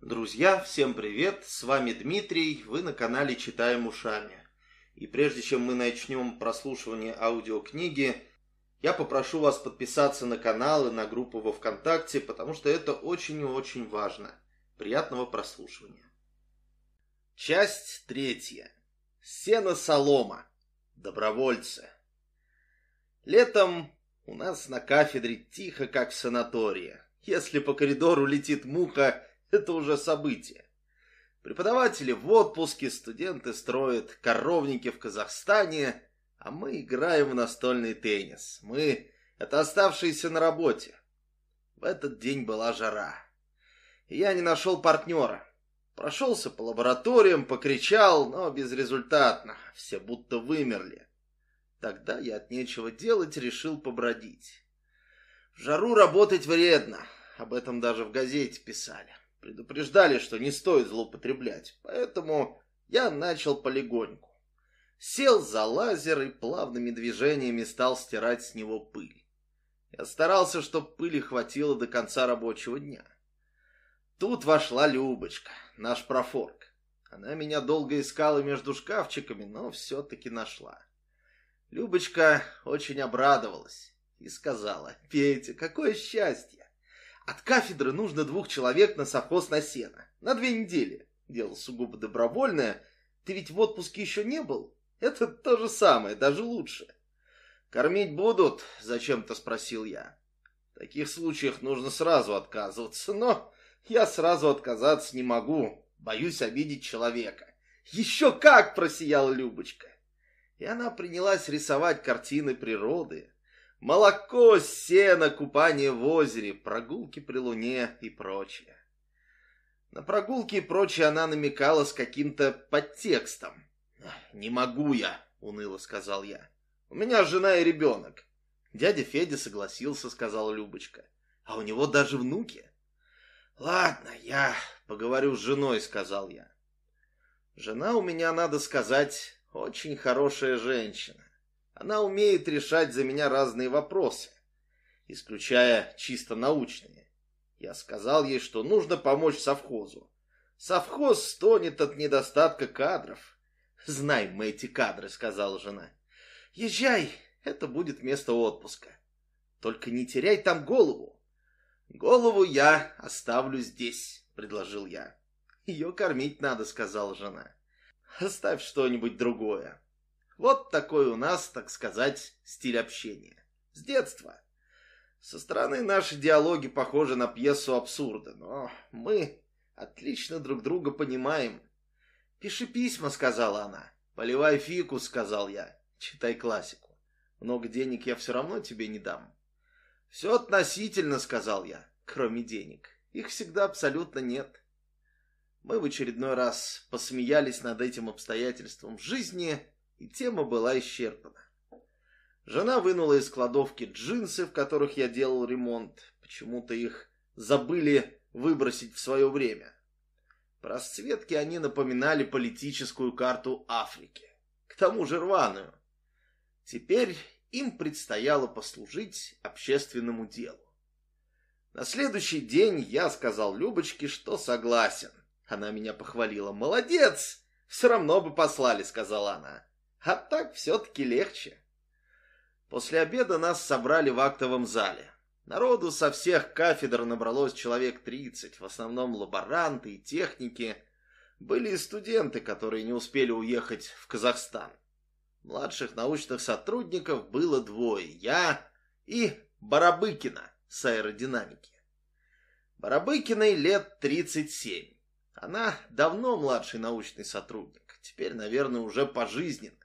Друзья, всем привет! С вами Дмитрий, вы на канале Читаем ушами. И прежде чем мы начнем прослушивание аудиокниги, я попрошу вас подписаться на канал и на группу во Вконтакте, потому что это очень и очень важно. Приятного прослушивания. Часть третья. Сено-солома. Добровольцы. Летом у нас на кафедре тихо, как в санатории. Если по коридору летит муха, это уже событие. Преподаватели в отпуске, студенты строят коровники в Казахстане, а мы играем в настольный теннис. Мы — это оставшиеся на работе. В этот день была жара. Я не нашел партнера. Прошелся по лабораториям, покричал, но безрезультатно. Все будто вымерли. Тогда я от нечего делать решил побродить. В жару работать вредно. Об этом даже в газете писали. Предупреждали, что не стоит злоупотреблять, поэтому я начал полегоньку. Сел за лазер и плавными движениями стал стирать с него пыль. Я старался, чтобы пыли хватило до конца рабочего дня. Тут вошла Любочка, наш профорк. Она меня долго искала между шкафчиками, но все-таки нашла. Любочка очень обрадовалась и сказала, «Петя, какое счастье! От кафедры нужно двух человек на совхоз на сено. На две недели. Дело сугубо добровольное. Ты ведь в отпуске еще не был? Это то же самое, даже лучше. Кормить будут? Зачем-то спросил я. В таких случаях нужно сразу отказываться, но я сразу отказаться не могу. Боюсь обидеть человека. Еще как, просияла Любочка. И она принялась рисовать картины природы, Молоко, сено, купание в озере, прогулки при луне и прочее. На прогулки и прочее она намекала с каким-то подтекстом. «Не могу я», — уныло сказал я. «У меня жена и ребенок». Дядя Федя согласился, сказала Любочка. «А у него даже внуки». «Ладно, я поговорю с женой», — сказал я. «Жена у меня, надо сказать, очень хорошая женщина. Она умеет решать за меня разные вопросы, исключая чисто научные. Я сказал ей, что нужно помочь совхозу. Совхоз стонет от недостатка кадров. Знаем мы эти кадры, сказала жена. Езжай, это будет место отпуска. Только не теряй там голову. Голову я оставлю здесь, предложил я. Ее кормить надо, сказала жена. Оставь что-нибудь другое. Вот такой у нас, так сказать, стиль общения. С детства. Со стороны наши диалоги похожи на пьесу абсурда, но мы отлично друг друга понимаем. «Пиши письма», — сказала она. «Поливай фикус», — сказал я. «Читай классику. Много денег я все равно тебе не дам». «Все относительно», — сказал я, — «кроме денег. Их всегда абсолютно нет». Мы в очередной раз посмеялись над этим обстоятельством жизни и тема была исчерпана. Жена вынула из кладовки джинсы, в которых я делал ремонт. Почему-то их забыли выбросить в свое время. По расцветке они напоминали политическую карту Африки. К тому же рваную. Теперь им предстояло послужить общественному делу. На следующий день я сказал Любочке, что согласен. Она меня похвалила. «Молодец! Все равно бы послали», — сказала она. А так все-таки легче. После обеда нас собрали в актовом зале. Народу со всех кафедр набралось человек 30, в основном лаборанты и техники. Были и студенты, которые не успели уехать в Казахстан. Младших научных сотрудников было двое, я и Барабыкина с аэродинамики. Барабыкиной лет 37. Она давно младший научный сотрудник, теперь, наверное, уже пожизненно.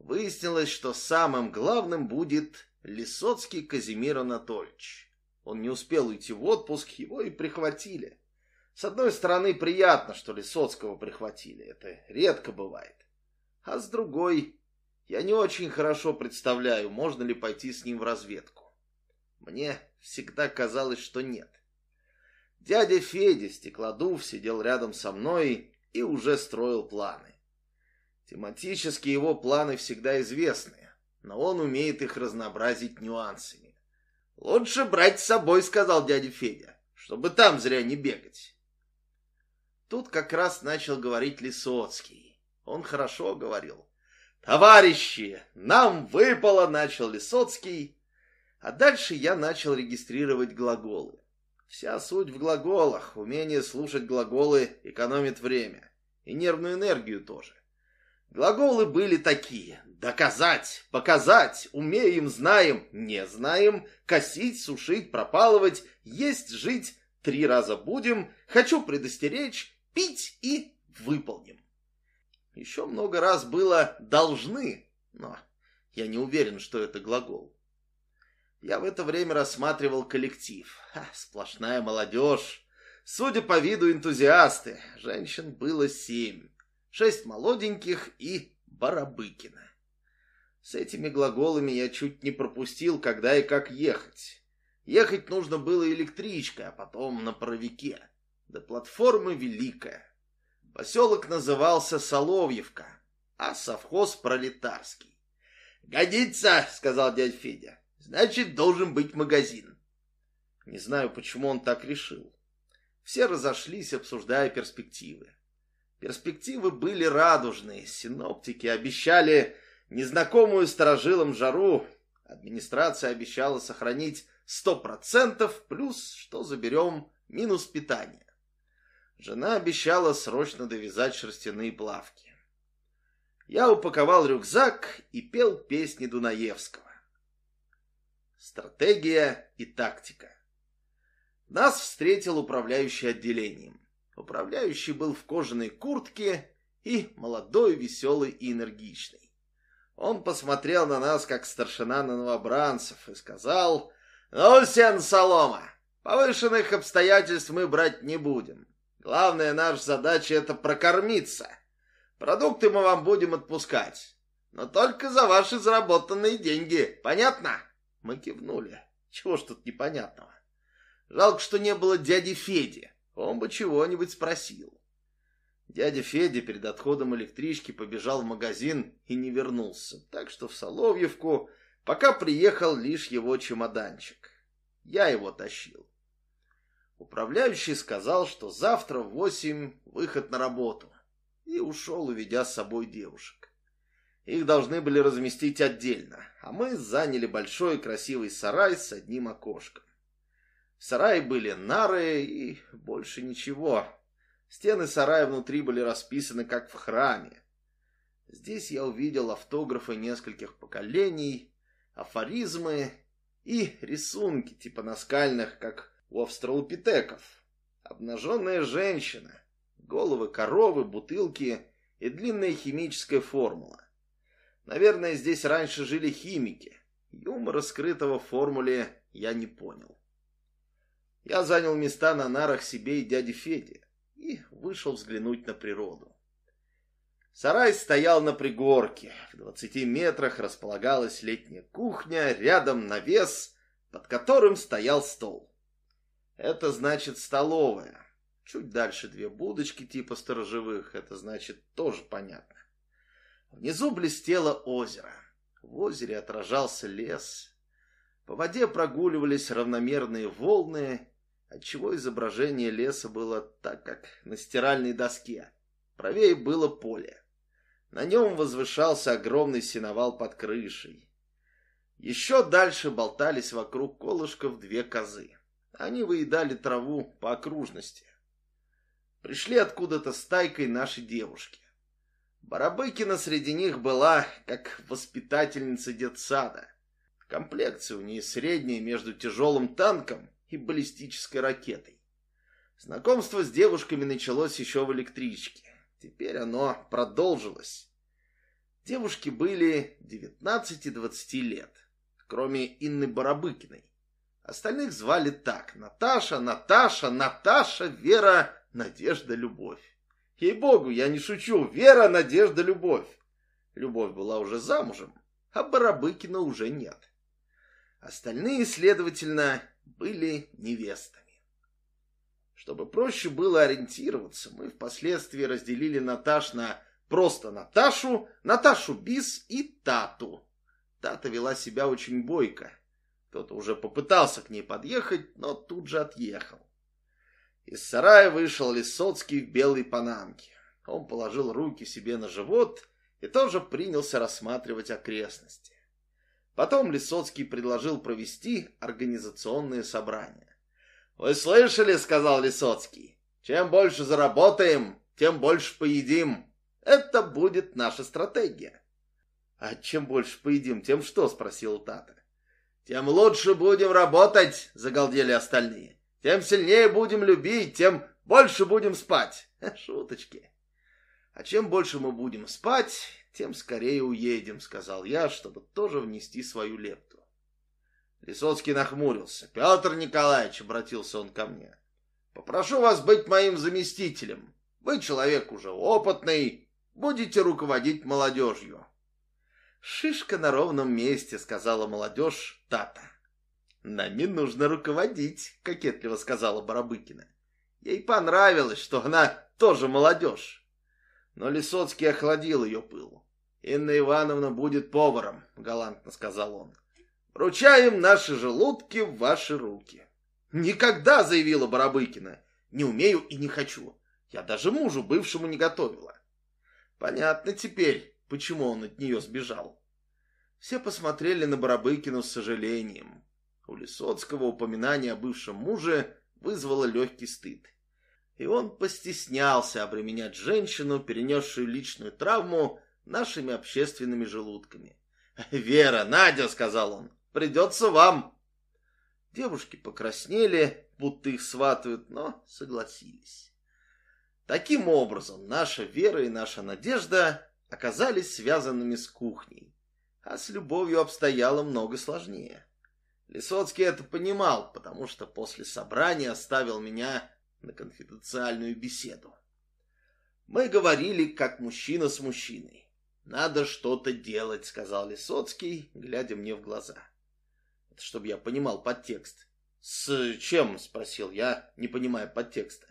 Выяснилось, что самым главным будет Лисоцкий Казимир Анатольевич. Он не успел уйти в отпуск, его и прихватили. С одной стороны, приятно, что Лисоцкого прихватили, это редко бывает. А с другой, я не очень хорошо представляю, можно ли пойти с ним в разведку. Мне всегда казалось, что нет. Дядя Федя, стеклодув, сидел рядом со мной и уже строил планы. Тематически его планы всегда известны, но он умеет их разнообразить нюансами. «Лучше брать с собой», — сказал дядя Федя, — «чтобы там зря не бегать». Тут как раз начал говорить Лисоцкий. Он хорошо говорил. «Товарищи, нам выпало!» — начал Лисоцкий. А дальше я начал регистрировать глаголы. Вся суть в глаголах. Умение слушать глаголы экономит время. И нервную энергию тоже. Глаголы были такие. Доказать, показать, умеем, знаем, не знаем, косить, сушить, пропалывать, есть, жить, три раза будем, хочу предостеречь, пить и выполним. Еще много раз было «должны», но я не уверен, что это глагол. Я в это время рассматривал коллектив. Ха, сплошная молодежь. Судя по виду энтузиасты, женщин было семь. Шесть молоденьких и Барабыкина. С этими глаголами я чуть не пропустил, когда и как ехать. Ехать нужно было электричкой, а потом на паровике. До платформы Великая. Поселок назывался Соловьевка, а совхоз Пролетарский. «Годится!» — сказал дядь Федя. «Значит, должен быть магазин». Не знаю, почему он так решил. Все разошлись, обсуждая перспективы. Перспективы были радужные. Синоптики обещали незнакомую сторожилам жару. Администрация обещала сохранить сто процентов, плюс, что заберем, минус питание. Жена обещала срочно довязать шерстяные плавки. Я упаковал рюкзак и пел песни Дунаевского. Стратегия и тактика. Нас встретил управляющий отделением. Управляющий был в кожаной куртке и молодой, веселый и энергичный. Он посмотрел на нас, как старшина на новобранцев, и сказал, «Ну, Сен Солома, повышенных обстоятельств мы брать не будем. Главная наша задача — это прокормиться. Продукты мы вам будем отпускать. Но только за ваши заработанные деньги. Понятно?» Мы кивнули. Чего ж тут непонятного? Жалко, что не было дяди Феди. Он бы чего-нибудь спросил. Дядя Федя перед отходом электрички побежал в магазин и не вернулся, так что в Соловьевку пока приехал лишь его чемоданчик. Я его тащил. Управляющий сказал, что завтра в восемь выход на работу, и ушел, уведя с собой девушек. Их должны были разместить отдельно, а мы заняли большой красивый сарай с одним окошком. В сарае были нары и больше ничего. Стены сарая внутри были расписаны, как в храме. Здесь я увидел автографы нескольких поколений, афоризмы и рисунки типа наскальных, как у австралопитеков. Обнаженная женщина, головы коровы, бутылки и длинная химическая формула. Наверное, здесь раньше жили химики. Юмора, скрытого формуле, я не понял. Я занял места на нарах себе и дяде Феде и вышел взглянуть на природу. Сарай стоял на пригорке. В двадцати метрах располагалась летняя кухня, рядом навес, под которым стоял стол. Это значит столовая. Чуть дальше две будочки типа сторожевых. Это значит тоже понятно. Внизу блестело озеро. В озере отражался лес. По воде прогуливались равномерные волны, отчего изображение леса было так, как на стиральной доске. Правее было поле. На нем возвышался огромный сеновал под крышей. Еще дальше болтались вокруг колышков две козы. Они выедали траву по окружности. Пришли откуда-то стайкой наши девушки. Барабыкина среди них была, как воспитательница детсада. Комплекция у нее средняя между тяжелым танком и баллистической ракетой. Знакомство с девушками началось еще в электричке. Теперь оно продолжилось. Девушки были 19 и 20 лет, кроме Инны Барабыкиной. Остальных звали так. Наташа, Наташа, Наташа, Вера, Надежда, Любовь. Ей-богу, я не шучу. Вера, Надежда, Любовь. Любовь была уже замужем, а Барабыкина уже нет. Остальные, следовательно, были невестами. Чтобы проще было ориентироваться, мы впоследствии разделили Наташ на просто Наташу, Наташу Бис и Тату. Тата вела себя очень бойко. Кто-то уже попытался к ней подъехать, но тут же отъехал. Из сарая вышел Лисоцкий в белой панамке. Он положил руки себе на живот и тоже принялся рассматривать окрестности. Потом Лисоцкий предложил провести организационное собрание. «Вы слышали, — сказал Лисоцкий, — чем больше заработаем, тем больше поедим. Это будет наша стратегия». «А чем больше поедим, тем что?» — спросил Тата. «Тем лучше будем работать», — загалдели остальные. «Тем сильнее будем любить, тем больше будем спать». Шуточки. «А чем больше мы будем спать, тем скорее уедем», — сказал я, чтобы тоже внести свою лепту. Лисоцкий нахмурился. «Петр Николаевич», — обратился он ко мне, — «попрошу вас быть моим заместителем. Вы человек уже опытный, будете руководить молодежью». «Шишка на ровном месте», — сказала молодежь Тата. «Нами нужно руководить», — кокетливо сказала Барабыкина. Ей понравилось, что она тоже молодежь. Но Лисоцкий охладил ее пыл. «Инна Ивановна будет поваром», — галантно сказал он. «Вручаем наши желудки в ваши руки». «Никогда», — заявила Барабыкина, — «не умею и не хочу. Я даже мужу бывшему не готовила». Понятно теперь, почему он от нее сбежал. Все посмотрели на Барабыкину с сожалением. У Лисоцкого упоминание о бывшем муже вызвало легкий стыд. И он постеснялся обременять женщину, перенесшую личную травму, нашими общественными желудками. «Вера, Надя», — сказал он, — «придется вам». Девушки покраснели, будто их сватают, но согласились. Таким образом, наша вера и наша надежда оказались связанными с кухней, а с любовью обстояло много сложнее. Лисоцкий это понимал, потому что после собрания оставил меня на конфиденциальную беседу. Мы говорили, как мужчина с мужчиной. «Надо что-то делать», — сказал Лисоцкий, глядя мне в глаза. Это чтобы я понимал подтекст. «С чем?» — спросил я, не понимая подтекста.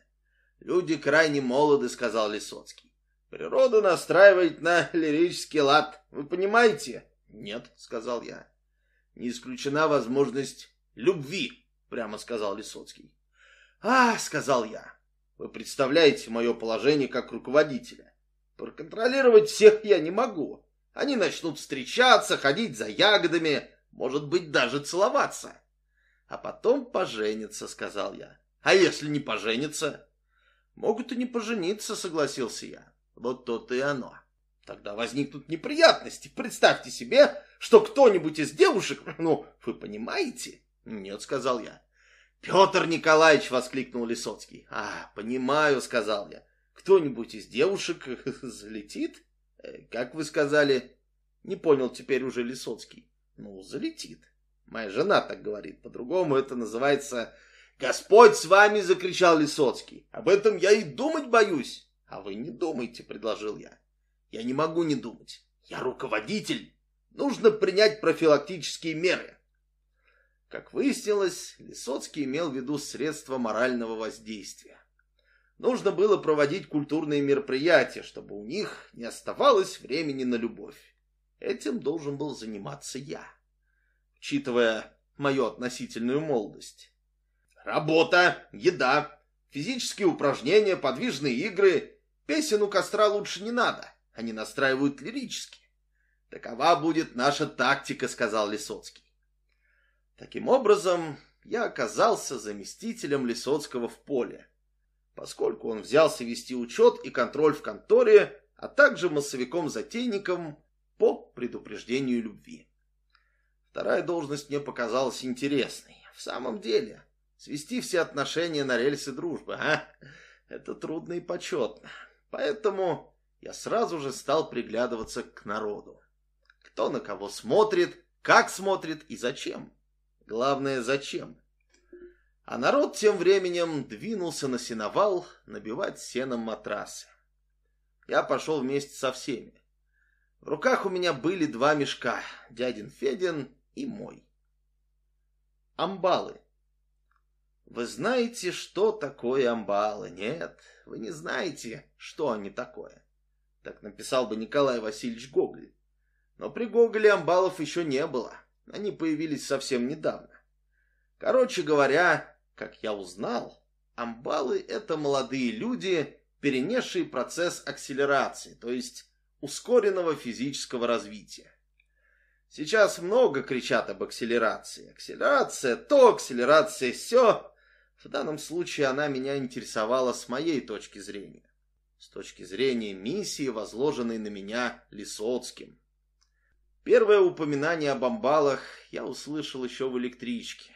«Люди крайне молоды», — сказал Лисоцкий. «Природа настраивает на лирический лад. Вы понимаете?» «Нет», — сказал я. «Не исключена возможность любви», — прямо сказал Лисоцкий. «А», — сказал я, — «вы представляете мое положение как руководителя. Проконтролировать всех я не могу. Они начнут встречаться, ходить за ягодами, может быть, даже целоваться. А потом поженятся», — сказал я. «А если не поженятся?» «Могут и не пожениться», — согласился я. «Вот то-то и оно». Тогда возникнут неприятности. Представьте себе, что кто-нибудь из девушек... Ну, вы понимаете? Нет, сказал я. Петр Николаевич, воскликнул Лисоцкий. А, понимаю, сказал я. Кто-нибудь из девушек залетит? Э, как вы сказали? Не понял теперь уже Лисоцкий. Ну, залетит. Моя жена так говорит. По-другому это называется... «Господь с вами!» — закричал Лисоцкий. «Об этом я и думать боюсь». «А вы не думайте», — предложил я. Я не могу не думать. Я руководитель. Нужно принять профилактические меры. Как выяснилось, Лисоцкий имел в виду средства морального воздействия. Нужно было проводить культурные мероприятия, чтобы у них не оставалось времени на любовь. Этим должен был заниматься я, учитывая мою относительную молодость. Работа, еда, физические упражнения, подвижные игры. Песен у костра лучше не надо. Они настраивают лирически. Такова будет наша тактика, сказал Лисоцкий. Таким образом, я оказался заместителем Лисоцкого в поле, поскольку он взялся вести учет и контроль в конторе, а также массовиком-затейником по предупреждению любви. Вторая должность мне показалась интересной. В самом деле, свести все отношения на рельсы дружбы, а? Это трудно и почетно. Поэтому я сразу же стал приглядываться к народу. Кто на кого смотрит, как смотрит и зачем. Главное, зачем. А народ тем временем двинулся на сеновал набивать сеном матрасы. Я пошел вместе со всеми. В руках у меня были два мешка, дядин Федин и мой. Амбалы. Вы знаете, что такое амбалы? Нет, вы не знаете, что они такое. Так написал бы Николай Васильевич Гоголь. Но при Гоголе амбалов еще не было. Они появились совсем недавно. Короче говоря, как я узнал, амбалы — это молодые люди, перенесшие процесс акселерации, то есть ускоренного физического развития. Сейчас много кричат об акселерации. Акселерация то, акселерация все. В данном случае она меня интересовала с моей точки зрения. С точки зрения миссии, возложенной на меня Лисоцким. Первое упоминание об амбалах я услышал еще в электричке.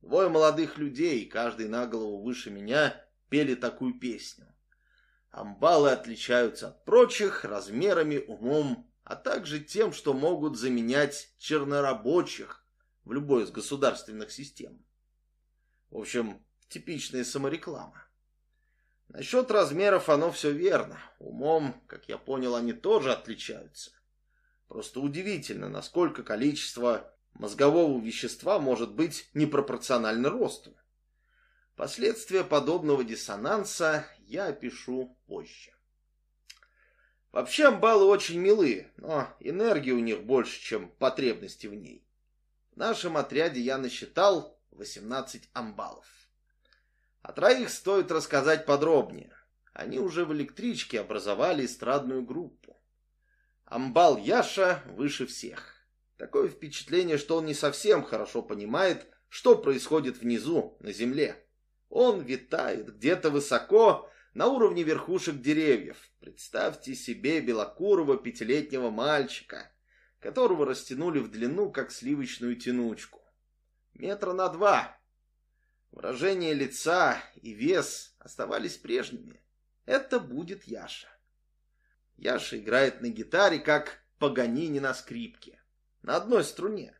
Двое молодых людей, каждый на голову выше меня, пели такую песню. Амбалы отличаются от прочих размерами, умом а также тем, что могут заменять чернорабочих в любой из государственных систем. В общем, типичная самореклама. Насчет размеров оно все верно. Умом, как я понял, они тоже отличаются. Просто удивительно, насколько количество мозгового вещества может быть непропорционально росту. Последствия подобного диссонанса я опишу позже. Вообще амбалы очень милые, но энергии у них больше, чем потребности в ней. В нашем отряде я насчитал 18 амбалов. О троих стоит рассказать подробнее. Они уже в электричке образовали эстрадную группу. Амбал Яша выше всех. Такое впечатление, что он не совсем хорошо понимает, что происходит внизу, на земле. Он витает где-то высоко, на уровне верхушек деревьев. Представьте себе белокурого пятилетнего мальчика, которого растянули в длину, как сливочную тянучку. Метра на два. Выражение лица и вес оставались прежними. Это будет Яша. Яша играет на гитаре, как Паганини на скрипке. На одной струне.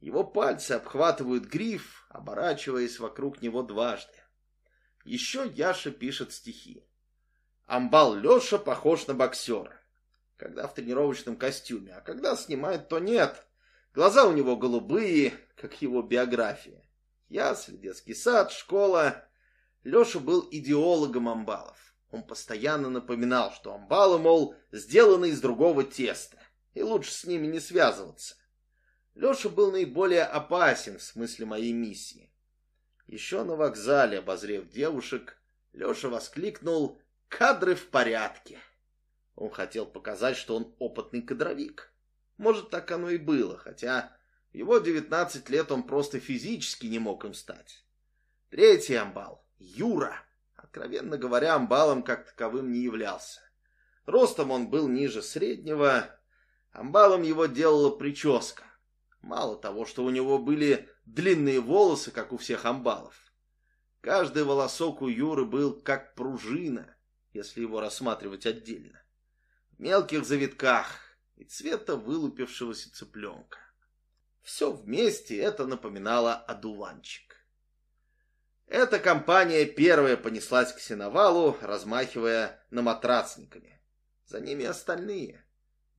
Его пальцы обхватывают гриф, оборачиваясь вокруг него дважды. Еще Яша пишет стихи. Амбал Леша похож на боксера. Когда в тренировочном костюме, а когда снимает, то нет. Глаза у него голубые, как его биография. Ясли, детский сад, школа. Леша был идеологом амбалов. Он постоянно напоминал, что амбалы, мол, сделаны из другого теста, и лучше с ними не связываться. Леша был наиболее опасен в смысле моей миссии. Еще на вокзале, обозрев девушек, Леша воскликнул «Кадры в порядке!». Он хотел показать, что он опытный кадровик. Может, так оно и было, хотя в его 19 лет он просто физически не мог им стать. Третий амбал — Юра. Откровенно говоря, амбалом как таковым не являлся. Ростом он был ниже среднего. Амбалом его делала прическа. Мало того, что у него были длинные волосы, как у всех амбалов. Каждый волосок у Юры был как пружина, если его рассматривать отдельно. В мелких завитках и цвета вылупившегося цыпленка. Все вместе это напоминало одуванчик. Эта компания первая понеслась к сеновалу, размахивая на матрацниками. За ними остальные.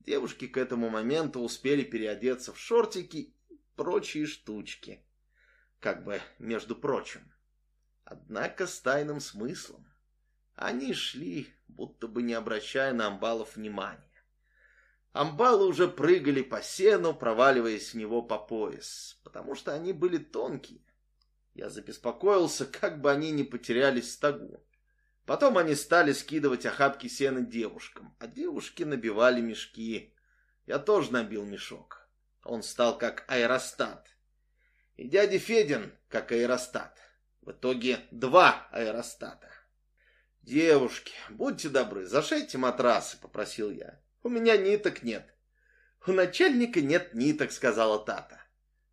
Девушки к этому моменту успели переодеться в шортики и прочие штучки. Как бы между прочим. Однако с тайным смыслом. Они шли, будто бы не обращая на амбалов внимания. Амбалы уже прыгали по сену, проваливаясь в него по пояс, потому что они были тонкие. Я забеспокоился, как бы они не потерялись в стогу. Потом они стали скидывать охапки сена девушкам, а девушки набивали мешки. Я тоже набил мешок. Он стал как аэростат. И дядя Федин как аэростат. В итоге два аэростата. «Девушки, будьте добры, зашейте матрасы», — попросил я. «У меня ниток нет». «У начальника нет ниток», — сказала Тата.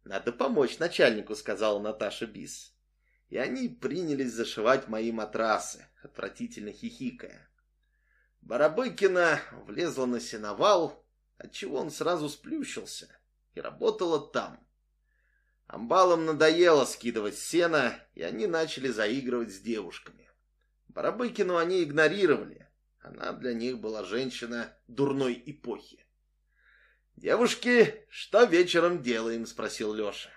«Надо помочь начальнику», — сказала Наташа Бис и они принялись зашивать мои матрасы, отвратительно хихикая. Барабыкина влезла на сеновал, отчего он сразу сплющился, и работала там. Амбалам надоело скидывать сено, и они начали заигрывать с девушками. Барабыкину они игнорировали. Она для них была женщина дурной эпохи. «Девушки, что вечером делаем?» — спросил Леша.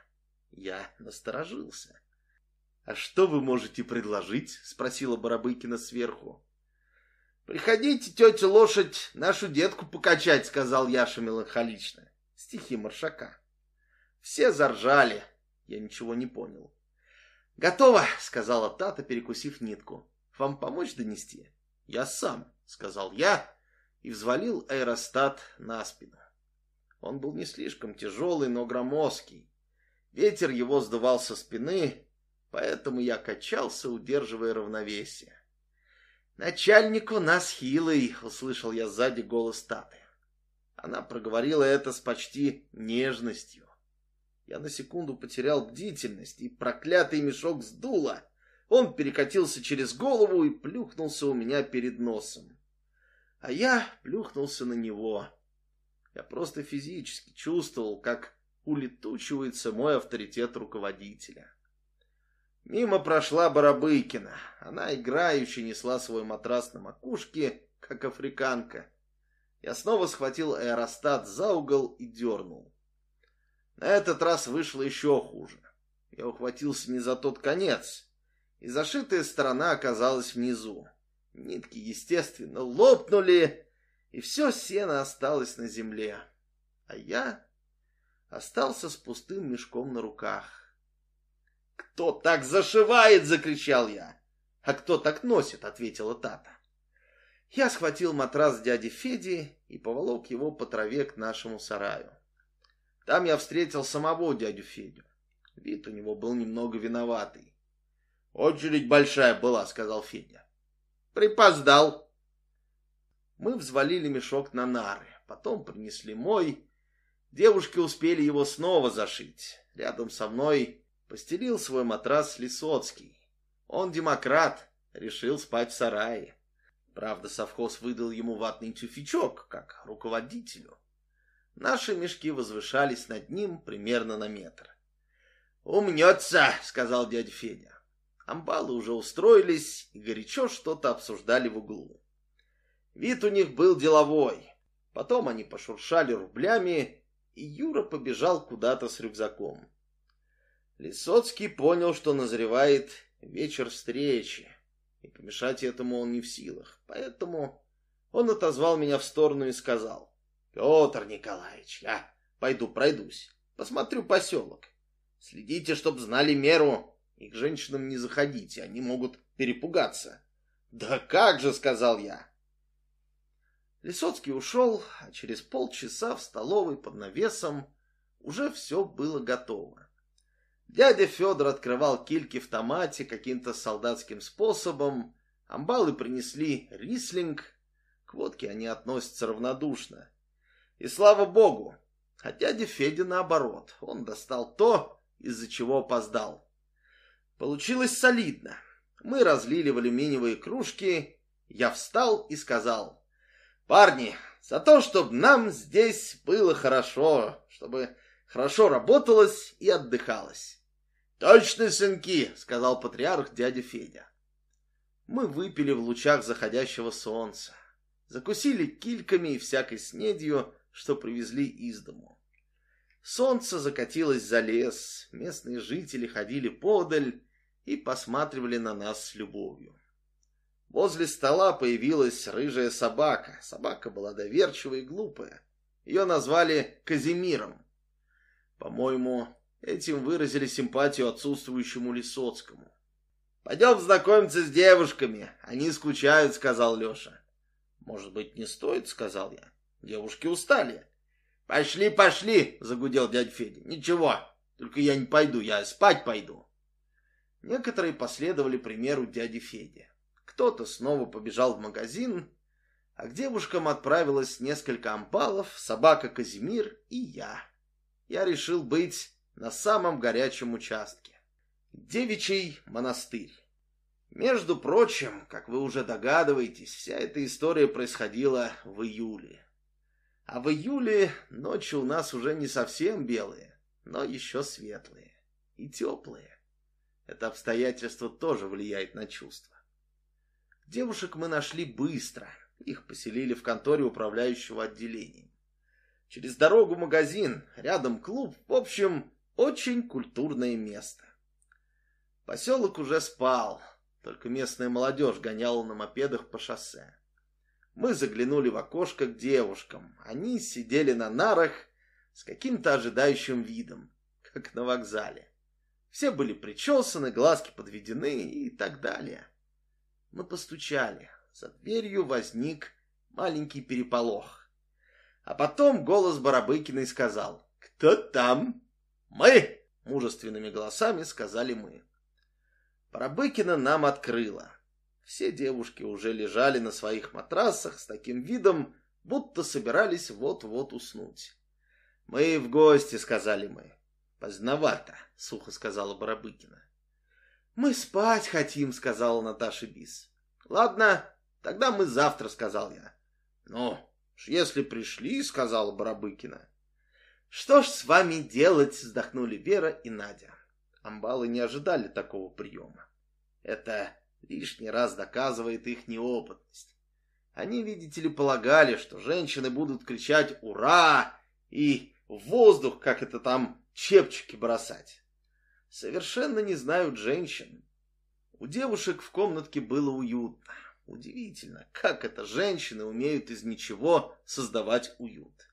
Я насторожился. «А что вы можете предложить?» — спросила Барабыкина сверху. «Приходите, тетя лошадь, нашу детку покачать», — сказал Яша меланхолично. Стихи Маршака. Все заржали. Я ничего не понял. «Готово», — сказала Тата, перекусив нитку. «Вам помочь донести?» «Я сам», — сказал я и взвалил аэростат на спину. Он был не слишком тяжелый, но громоздкий. Ветер его сдувал со спины, поэтому я качался, удерживая равновесие. «Начальник у нас хилый», — услышал я сзади голос Таты. Она проговорила это с почти нежностью. Я на секунду потерял бдительность, и проклятый мешок сдуло. Он перекатился через голову и плюхнулся у меня перед носом. А я плюхнулся на него. Я просто физически чувствовал, как улетучивается мой авторитет руководителя. Мимо прошла Барабыкина. Она играюще несла свой матрас на макушке, как африканка. Я снова схватил аэростат за угол и дернул. На этот раз вышло еще хуже. Я ухватился не за тот конец, и зашитая сторона оказалась внизу. Нитки, естественно, лопнули, и все сено осталось на земле. А я остался с пустым мешком на руках. «Кто так зашивает?» — закричал я. «А кто так носит?» — ответила Тата. Я схватил матрас дяди Феди и поволок его по траве к нашему сараю. Там я встретил самого дядю Федю. Вид у него был немного виноватый. «Очередь большая была», — сказал Федя. «Припоздал». Мы взвалили мешок на нары, потом принесли мой. Девушки успели его снова зашить. Рядом со мной Постелил свой матрас Лисоцкий. Он демократ, решил спать в сарае. Правда, совхоз выдал ему ватный тюфячок, как руководителю. Наши мешки возвышались над ним примерно на метр. «Умнется», — сказал дядя Федя. Амбалы уже устроились и горячо что-то обсуждали в углу. Вид у них был деловой. Потом они пошуршали рублями, и Юра побежал куда-то с рюкзаком. Лисоцкий понял, что назревает вечер встречи, и помешать этому он не в силах. Поэтому он отозвал меня в сторону и сказал, «Петр Николаевич, я пойду пройдусь, посмотрю поселок. Следите, чтоб знали меру, и к женщинам не заходите, они могут перепугаться». «Да как же», — сказал я. Лисоцкий ушел, а через полчаса в столовой под навесом уже все было готово. Дядя Федор открывал кильки в томате каким-то солдатским способом. Амбалы принесли рислинг. К водке они относятся равнодушно. И слава богу, а дядя Федя наоборот. Он достал то, из-за чего опоздал. Получилось солидно. Мы разлили в алюминиевые кружки. Я встал и сказал, «Парни, за то, чтобы нам здесь было хорошо, чтобы хорошо работалось и отдыхалось». «Точно, сынки!» — сказал патриарх дядя Федя. Мы выпили в лучах заходящего солнца, закусили кильками и всякой снедью, что привезли из дому. Солнце закатилось за лес, местные жители ходили подаль и посматривали на нас с любовью. Возле стола появилась рыжая собака. Собака была доверчивая и глупая. Ее назвали Казимиром. По-моему, Этим выразили симпатию отсутствующему Лисоцкому. «Пойдем знакомиться с девушками, они скучают», — сказал Леша. «Может быть, не стоит?» — сказал я. «Девушки устали». «Пошли, пошли!» — загудел дядя Федя. «Ничего, только я не пойду, я спать пойду». Некоторые последовали примеру дяди Феди. Кто-то снова побежал в магазин, а к девушкам отправилось несколько ампалов, собака Казимир и я. Я решил быть на самом горячем участке. Девичий монастырь. Между прочим, как вы уже догадываетесь, вся эта история происходила в июле. А в июле ночи у нас уже не совсем белые, но еще светлые и теплые. Это обстоятельство тоже влияет на чувства. Девушек мы нашли быстро. Их поселили в конторе управляющего отделением. Через дорогу магазин, рядом клуб. В общем, очень культурное место. Поселок уже спал, только местная молодежь гоняла на мопедах по шоссе. Мы заглянули в окошко к девушкам. Они сидели на нарах с каким-то ожидающим видом, как на вокзале. Все были причесаны, глазки подведены и так далее. Мы постучали. За дверью возник маленький переполох. А потом голос Барабыкиной сказал «Кто там?» «Мы!» — мужественными голосами сказали мы. Барабыкина нам открыла. Все девушки уже лежали на своих матрасах с таким видом, будто собирались вот-вот уснуть. «Мы в гости», — сказали мы. «Поздновато», — сухо сказала Барабыкина. «Мы спать хотим», — сказала Наташа Бис. «Ладно, тогда мы завтра», — сказал я. «Ну, если пришли», — сказала Барабыкина. «Что ж с вами делать?» — вздохнули Вера и Надя. Амбалы не ожидали такого приема. Это лишний раз доказывает их неопытность. Они, видите ли, полагали, что женщины будут кричать «Ура!» и в воздух, как это там, чепчики бросать. Совершенно не знают женщин. У девушек в комнатке было уютно. Удивительно, как это женщины умеют из ничего создавать уют.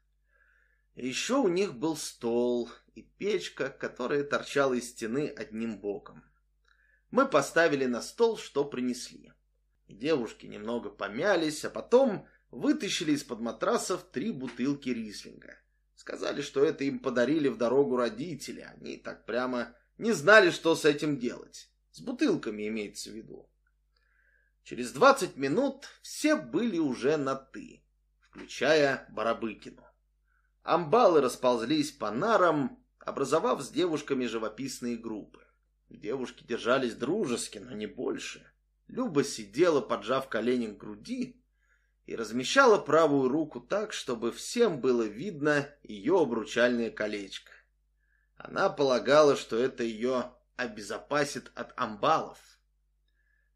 Еще у них был стол и печка, которая торчала из стены одним боком. Мы поставили на стол, что принесли. Девушки немного помялись, а потом вытащили из-под матрасов три бутылки рислинга. Сказали, что это им подарили в дорогу родители. Они так прямо не знали, что с этим делать. С бутылками имеется в виду. Через двадцать минут все были уже на «ты», включая Барабыкину. Амбалы расползлись по нарам, образовав с девушками живописные группы. Девушки держались дружески, но не больше. Люба сидела, поджав колени к груди, и размещала правую руку так, чтобы всем было видно ее обручальное колечко. Она полагала, что это ее обезопасит от амбалов.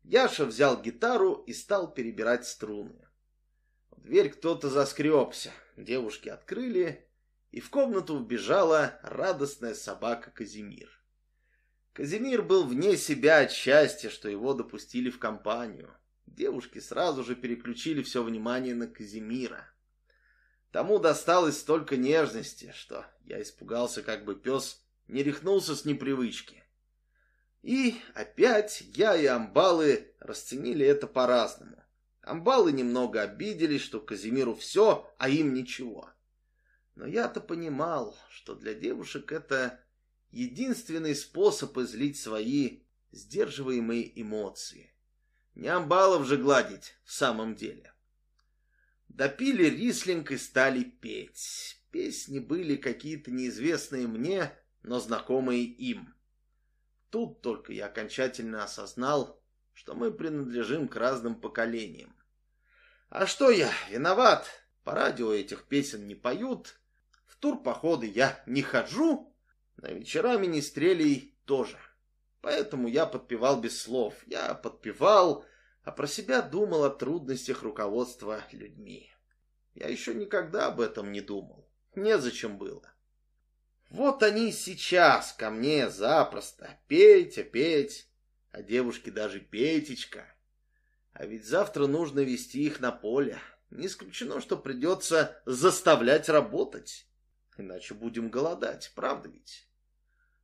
Яша взял гитару и стал перебирать струны. В дверь кто-то заскребся, девушки открыли, и в комнату вбежала радостная собака Казимир. Казимир был вне себя от счастья, что его допустили в компанию. Девушки сразу же переключили все внимание на Казимира. Тому досталось столько нежности, что я испугался, как бы пес не рехнулся с непривычки. И опять я и амбалы расценили это по-разному. Амбалы немного обиделись, что Казимиру все, а им ничего. Но я-то понимал, что для девушек это единственный способ излить свои сдерживаемые эмоции. Не амбалов же гладить в самом деле. Допили рислинг и стали петь. Песни были какие-то неизвестные мне, но знакомые им. Тут только я окончательно осознал, что мы принадлежим к разным поколениям. А что я, виноват? По радио этих песен не поют, в турпоходы я не хожу, на вечера министрелей тоже. Поэтому я подпевал без слов. Я подпевал, а про себя думал о трудностях руководства людьми. Я еще никогда об этом не думал. Незачем было. Вот они сейчас ко мне запросто. Петя, петь. А девушки даже Петечка. А ведь завтра нужно вести их на поле. Не исключено, что придется заставлять работать. Иначе будем голодать, правда ведь?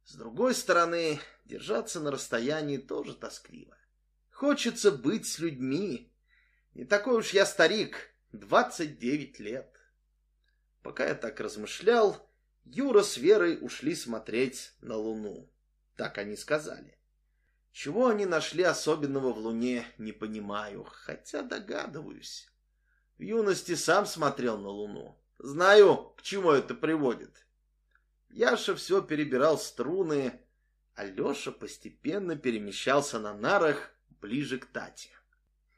С другой стороны, держаться на расстоянии тоже тоскливо. Хочется быть с людьми. Не такой уж я старик, 29 лет. Пока я так размышлял, Юра с Верой ушли смотреть на Луну. Так они сказали. Чего они нашли особенного в Луне, не понимаю, хотя догадываюсь. В юности сам смотрел на Луну. Знаю, к чему это приводит. Яша все перебирал струны, а Леша постепенно перемещался на нарах ближе к Тате.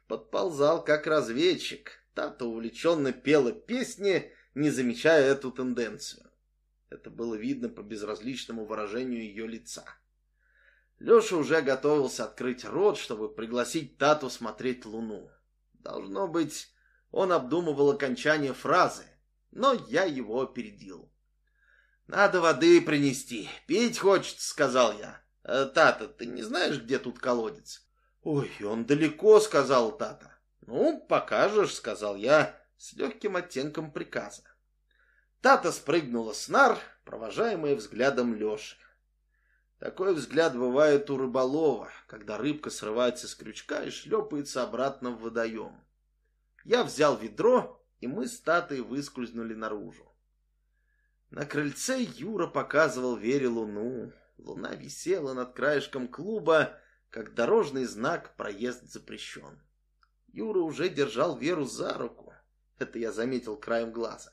Подползал как разведчик. Тата увлеченно пела песни, не замечая эту тенденцию. Это было видно по безразличному выражению ее лица. Леша уже готовился открыть рот, чтобы пригласить Тату смотреть луну. Должно быть, он обдумывал окончание фразы, но я его опередил. «Надо воды принести. Пить хочется», — сказал я. «Э, «Тата, ты не знаешь, где тут колодец?» «Ой, он далеко», — сказал Тата. «Ну, покажешь», — сказал я с легким оттенком приказа. Тата спрыгнула с нар, провожаемая взглядом Леши. Такой взгляд бывает у рыболова, когда рыбка срывается с крючка и шлепается обратно в водоем. Я взял ведро, и мы с Татой выскользнули наружу. На крыльце Юра показывал Вере луну. Луна висела над краешком клуба, как дорожный знак «Проезд запрещен». Юра уже держал Веру за руку. Это я заметил краем глаза.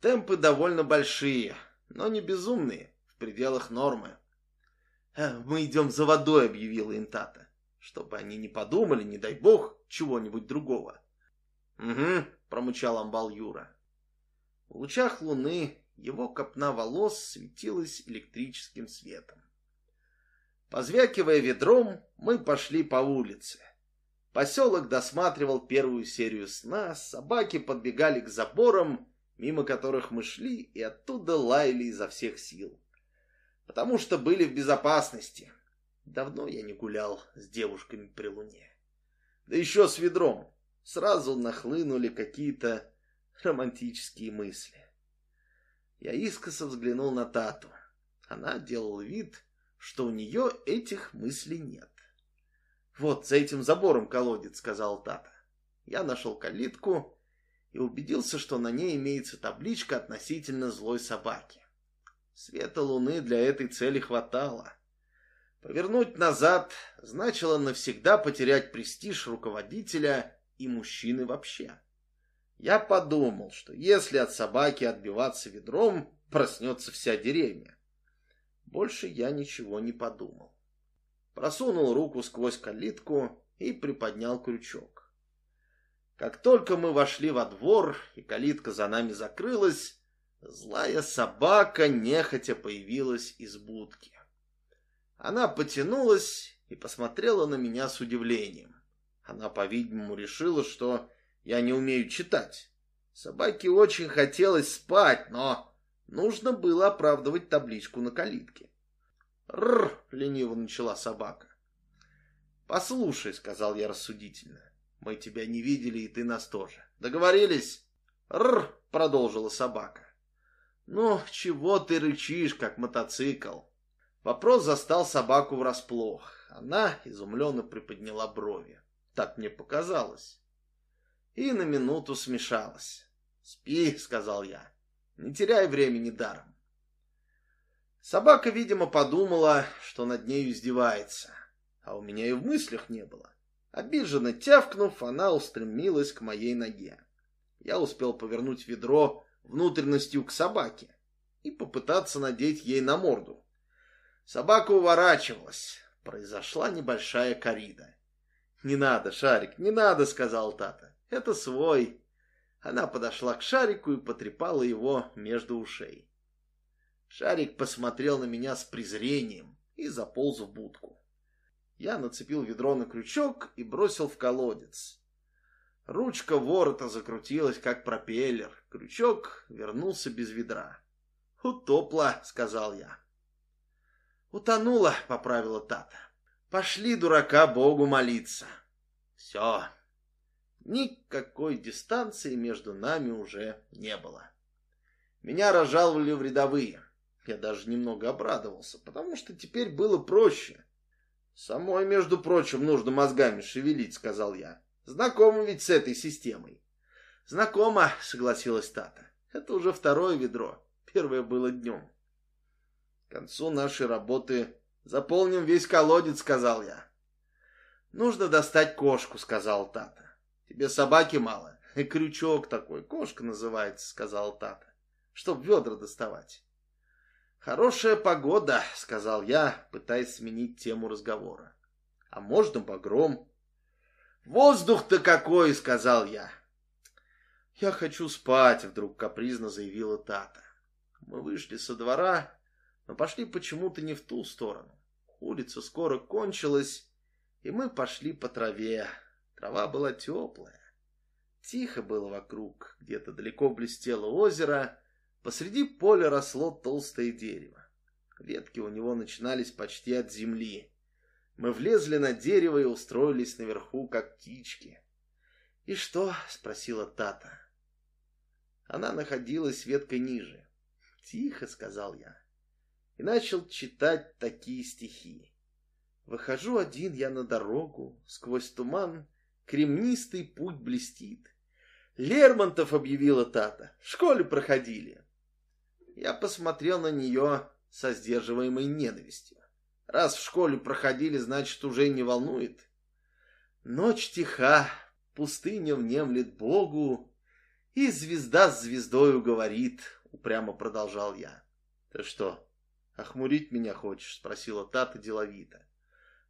Темпы довольно большие, но не безумные, в пределах нормы. «Э, «Мы идем за водой», — объявила им Тата. Чтобы они не подумали, не дай бог, чего-нибудь другого. «Угу», — промычал амбал Юра. В лучах луны его копна волос светилась электрическим светом. Позвякивая ведром, мы пошли по улице. Поселок досматривал первую серию сна, собаки подбегали к заборам, мимо которых мы шли, и оттуда лаяли изо всех сил. Потому что были в безопасности. Давно я не гулял с девушками при луне. Да еще с ведром. Сразу нахлынули какие-то романтические мысли. Я искоса взглянул на Тату. Она делала вид, что у нее этих мыслей нет. «Вот, за этим забором колодец», — сказал Тата. Я нашел калитку и убедился, что на ней имеется табличка относительно злой собаки. Света луны для этой цели хватало. Повернуть назад значило навсегда потерять престиж руководителя и мужчины вообще. Я подумал, что если от собаки отбиваться ведром, проснется вся деревня. Больше я ничего не подумал просунул руку сквозь калитку и приподнял крючок. Как только мы вошли во двор и калитка за нами закрылась, злая собака нехотя появилась из будки. Она потянулась и посмотрела на меня с удивлением. Она, по-видимому, решила, что я не умею читать. Собаке очень хотелось спать, но нужно было оправдывать табличку на калитке. «Рр!» — лениво начала собака. «Послушай», — сказал я рассудительно, — «мы тебя не видели, и ты нас тоже. Договорились?» «Рр!» — продолжила собака. «Ну, чего ты рычишь, как мотоцикл?» Вопрос застал собаку врасплох. Она изумленно приподняла брови. Так мне показалось. И на минуту смешалась. «Спи», — сказал я, — «не теряй времени даром». Собака, видимо, подумала, что над нею издевается, а у меня и в мыслях не было. Обиженно тявкнув, она устремилась к моей ноге. Я успел повернуть ведро внутренностью к собаке и попытаться надеть ей на морду. Собака уворачивалась. Произошла небольшая корида. «Не надо, Шарик, не надо», — сказал Тата. «Это свой». Она подошла к Шарику и потрепала его между ушей. Шарик посмотрел на меня с презрением и заполз в будку. Я нацепил ведро на крючок и бросил в колодец. Ручка ворота закрутилась, как пропеллер. Крючок вернулся без ведра. «Утопла», — сказал я. «Утонула», — поправила Тата. «Пошли, дурака, Богу молиться». «Все». Никакой дистанции между нами уже не было. Меня разжаловали в рядовые. Я даже немного обрадовался, потому что теперь было проще. «Самой, между прочим, нужно мозгами шевелить», — сказал я. «Знакома ведь с этой системой». «Знакомо», — согласилась Тата. «Это уже второе ведро. Первое было днем». «К концу нашей работы заполним весь колодец», — сказал я. «Нужно достать кошку», — сказал Тата. «Тебе собаки мало?» «Крючок такой, кошка называется», — сказал Тата. «Чтоб ведра доставать». «Хорошая погода», — сказал я, пытаясь сменить тему разговора. «А можно багром?» «Воздух-то какой!» — сказал я. «Я хочу спать», — вдруг капризно заявила Тата. Мы вышли со двора, но пошли почему-то не в ту сторону. Улица скоро кончилась, и мы пошли по траве. Трава была теплая. Тихо было вокруг, где-то далеко блестело озеро, Посреди поля росло толстое дерево. Ветки у него начинались почти от земли. Мы влезли на дерево и устроились наверху, как птички. «И что?» — спросила Тата. Она находилась веткой ниже. «Тихо», — сказал я. и начал читать такие стихи. Выхожу один я на дорогу, сквозь туман кремнистый путь блестит. Лермонтов объявила Тата, в школе проходили. Я посмотрел на нее со сдерживаемой ненавистью. Раз в школе проходили, значит, уже не волнует. Ночь тиха, пустыня внемлет Богу, и звезда с звездою говорит, упрямо продолжал я. Ты что, охмурить меня хочешь? Спросила Тата деловито.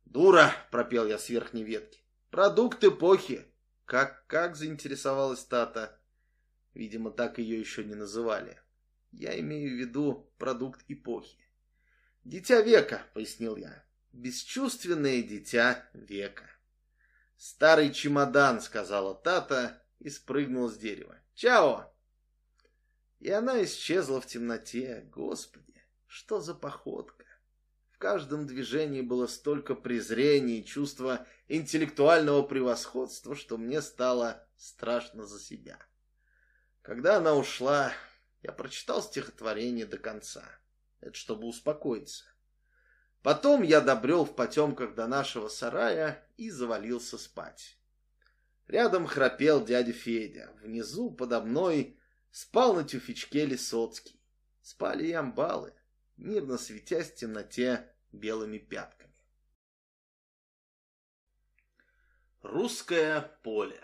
Дура, пропел я с верхней ветки. Продукт эпохи. Как, как заинтересовалась Тата? Видимо, так ее еще не называли. Я имею в виду продукт эпохи. «Дитя века», — пояснил я. «Бесчувственное дитя века». «Старый чемодан», — сказала Тата и спрыгнула с дерева. «Чао!» И она исчезла в темноте. Господи, что за походка! Каждом движении было столько презрения и чувства интеллектуального превосходства, что мне стало страшно за себя. Когда она ушла, я прочитал стихотворение до конца. Это чтобы успокоиться. Потом я добрел в потемках до нашего сарая и завалился спать. Рядом храпел дядя Федя. Внизу, подо мной, спал на тюфячке Лисоцкий. Спали и амбалы, мирно светясь в темноте белыми пятками. Русское поле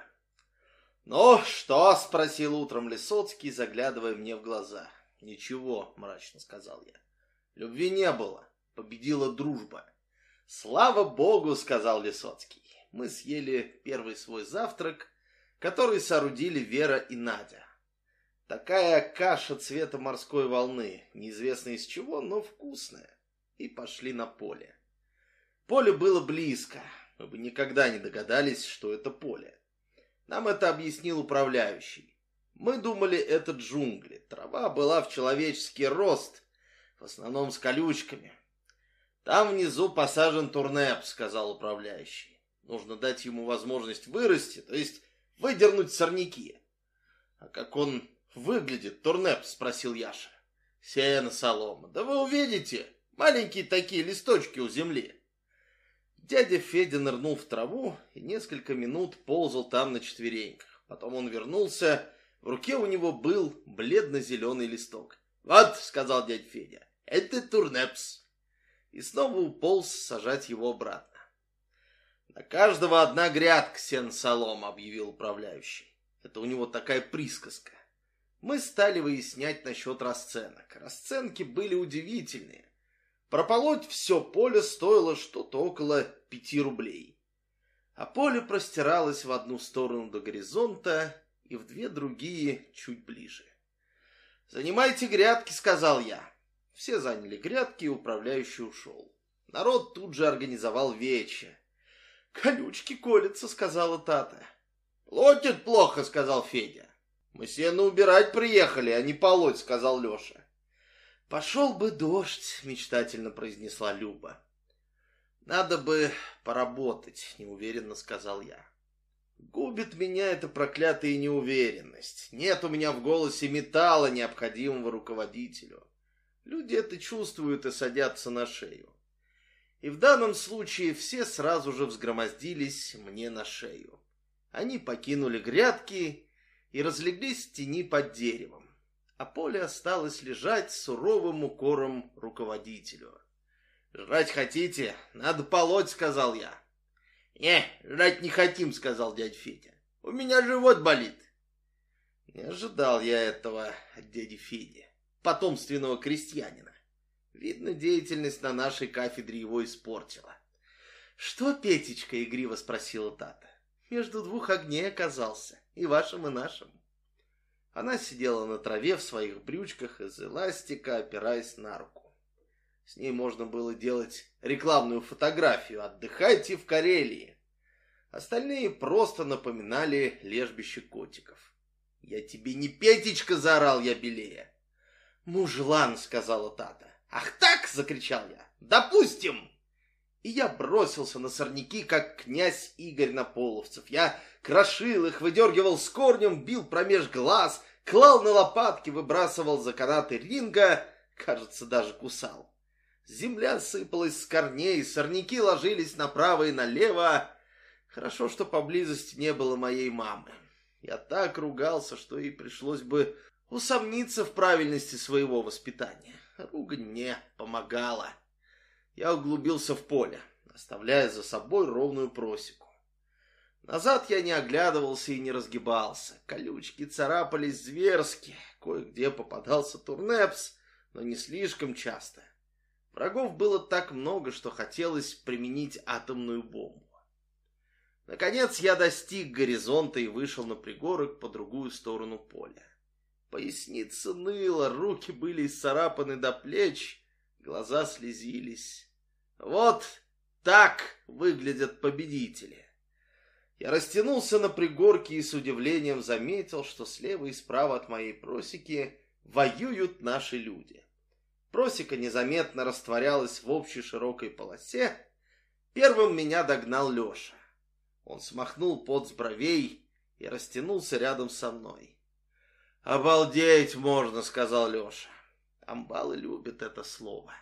«Ну что?» — спросил утром Лисоцкий, заглядывая мне в глаза. «Ничего», — мрачно сказал я. «Любви не было. Победила дружба». «Слава богу!» — сказал Лисоцкий. Мы съели первый свой завтрак, который соорудили Вера и Надя. Такая каша цвета морской волны, неизвестно из чего, но вкусная. И пошли на поле. Поле было близко. Мы бы никогда не догадались, что это поле. Нам это объяснил управляющий. Мы думали, это джунгли. Трава была в человеческий рост, в основном с колючками. Там внизу посажен турнеп, сказал управляющий. Нужно дать ему возможность вырасти, то есть выдернуть сорняки. А как он выглядит, турнеп, спросил Яша. Сено солома. Да вы увидите, маленькие такие листочки у земли. Дядя Федя нырнул в траву и несколько минут ползал там на четвереньках. Потом он вернулся. В руке у него был бледно-зеленый листок. «Вот», — сказал дядя Федя, — «это турнепс». И снова уполз сажать его обратно. «На каждого одна грядка сен-солом», — объявил управляющий. Это у него такая присказка. Мы стали выяснять насчет расценок. Расценки были удивительные. Прополоть все поле стоило что-то около пяти рублей. А поле простиралось в одну сторону до горизонта и в две другие чуть ближе. «Занимайте грядки», — сказал я. Все заняли грядки, и управляющий ушел. Народ тут же организовал вече. «Колючки колятся», — сказала Тата. «Плотит плохо», — сказал Федя. «Мы сено убирать приехали, а не полоть», — сказал Леша. «Пошел бы дождь», — мечтательно произнесла Люба. «Надо бы поработать», — неуверенно сказал я. Губит меня эта проклятая неуверенность. Нет у меня в голосе металла, необходимого руководителю. Люди это чувствуют и садятся на шею. И в данном случае все сразу же взгромоздились мне на шею. Они покинули грядки и разлеглись в тени под деревом а поле осталось лежать суровым укором руководителю. «Жрать хотите? Надо полоть», — сказал я. «Не, жрать не хотим», — сказал дядя Федя. «У меня живот болит». Не ожидал я этого от дяди Феди, потомственного крестьянина. Видно, деятельность на нашей кафедре его испортила. «Что, Петечка?» — игриво спросила Тата. «Между двух огней оказался, и вашим, и нашим». Она сидела на траве в своих брючках из эластика, опираясь на руку. С ней можно было делать рекламную фотографию «Отдыхайте в Карелии». Остальные просто напоминали лежбище котиков. «Я тебе не Петечка!» — заорал я белее. «Мужлан!» — сказала Тата. «Ах так!» — закричал я. «Допустим!» И я бросился на сорняки, как князь Игорь на половцев. Я крошил их, выдергивал с корнем, бил промеж глаз, клал на лопатки, выбрасывал за канаты ринга, кажется, даже кусал. Земля сыпалась с корней, сорняки ложились направо и налево. Хорошо, что поблизости не было моей мамы. Я так ругался, что ей пришлось бы усомниться в правильности своего воспитания. Ругань мне помогала. Я углубился в поле, оставляя за собой ровную просеку. Назад я не оглядывался и не разгибался. Колючки царапались зверски. Кое-где попадался турнепс, но не слишком часто. Врагов было так много, что хотелось применить атомную бомбу. Наконец я достиг горизонта и вышел на пригорок по другую сторону поля. Поясница ныла, руки были исцарапаны до плеч, глаза слезились. Вот так выглядят победители. Я растянулся на пригорке и с удивлением заметил, что слева и справа от моей просеки воюют наши люди. Просека незаметно растворялась в общей широкой полосе. Первым меня догнал Леша. Он смахнул пот с бровей и растянулся рядом со мной. «Обалдеть можно», — сказал Леша. Амбалы любят это слово.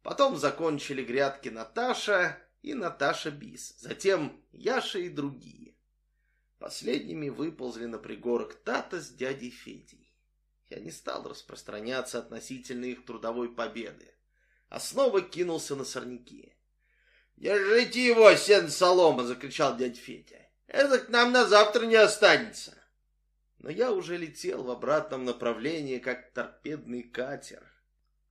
Потом закончили грядки Наташа и Наташа Бис, затем Яша и другие. Последними выползли на пригорок Тата с дядей Федей. Я не стал распространяться относительно их трудовой победы, а снова кинулся на сорняки. «Держите его, сен солома!» — закричал дядь Федя. «Это к нам на завтра не останется!» Но я уже летел в обратном направлении, как торпедный катер.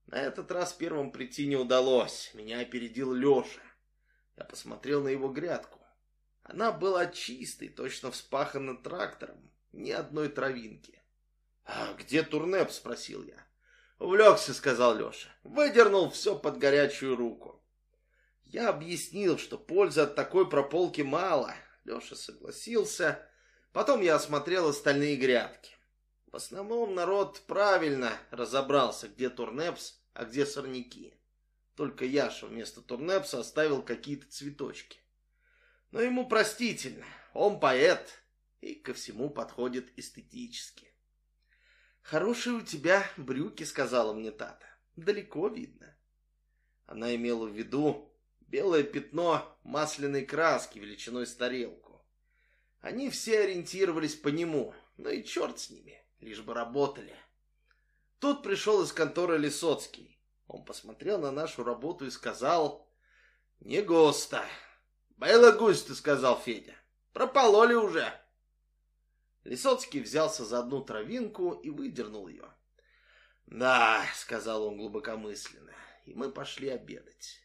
На этот раз первым прийти не удалось. Меня опередил Леша. Я посмотрел на его грядку. Она была чистой, точно вспахана трактором. Ни одной травинки. «А где Турнеп?» — спросил я. «Увлекся», — сказал Леша. Выдернул все под горячую руку. Я объяснил, что пользы от такой прополки мало. Леша согласился. Потом я осмотрел остальные грядки. В основном народ правильно разобрался, где турнепс, а где сорняки. Только Яша вместо турнепса оставил какие-то цветочки. Но ему простительно, он поэт и ко всему подходит эстетически. «Хорошие у тебя брюки», — сказала мне Тата. «Далеко видно». Она имела в виду белое пятно масляной краски величиной с тарелку. Они все ориентировались по нему, но и черт с ними, лишь бы работали. Тут пришел из конторы Лисоцкий. Он посмотрел на нашу работу и сказал, «Не густо». «Было густо», — сказал Федя. «Пропололи уже». Лисоцкий взялся за одну травинку и выдернул ее. «Да», — сказал он глубокомысленно, и мы пошли обедать.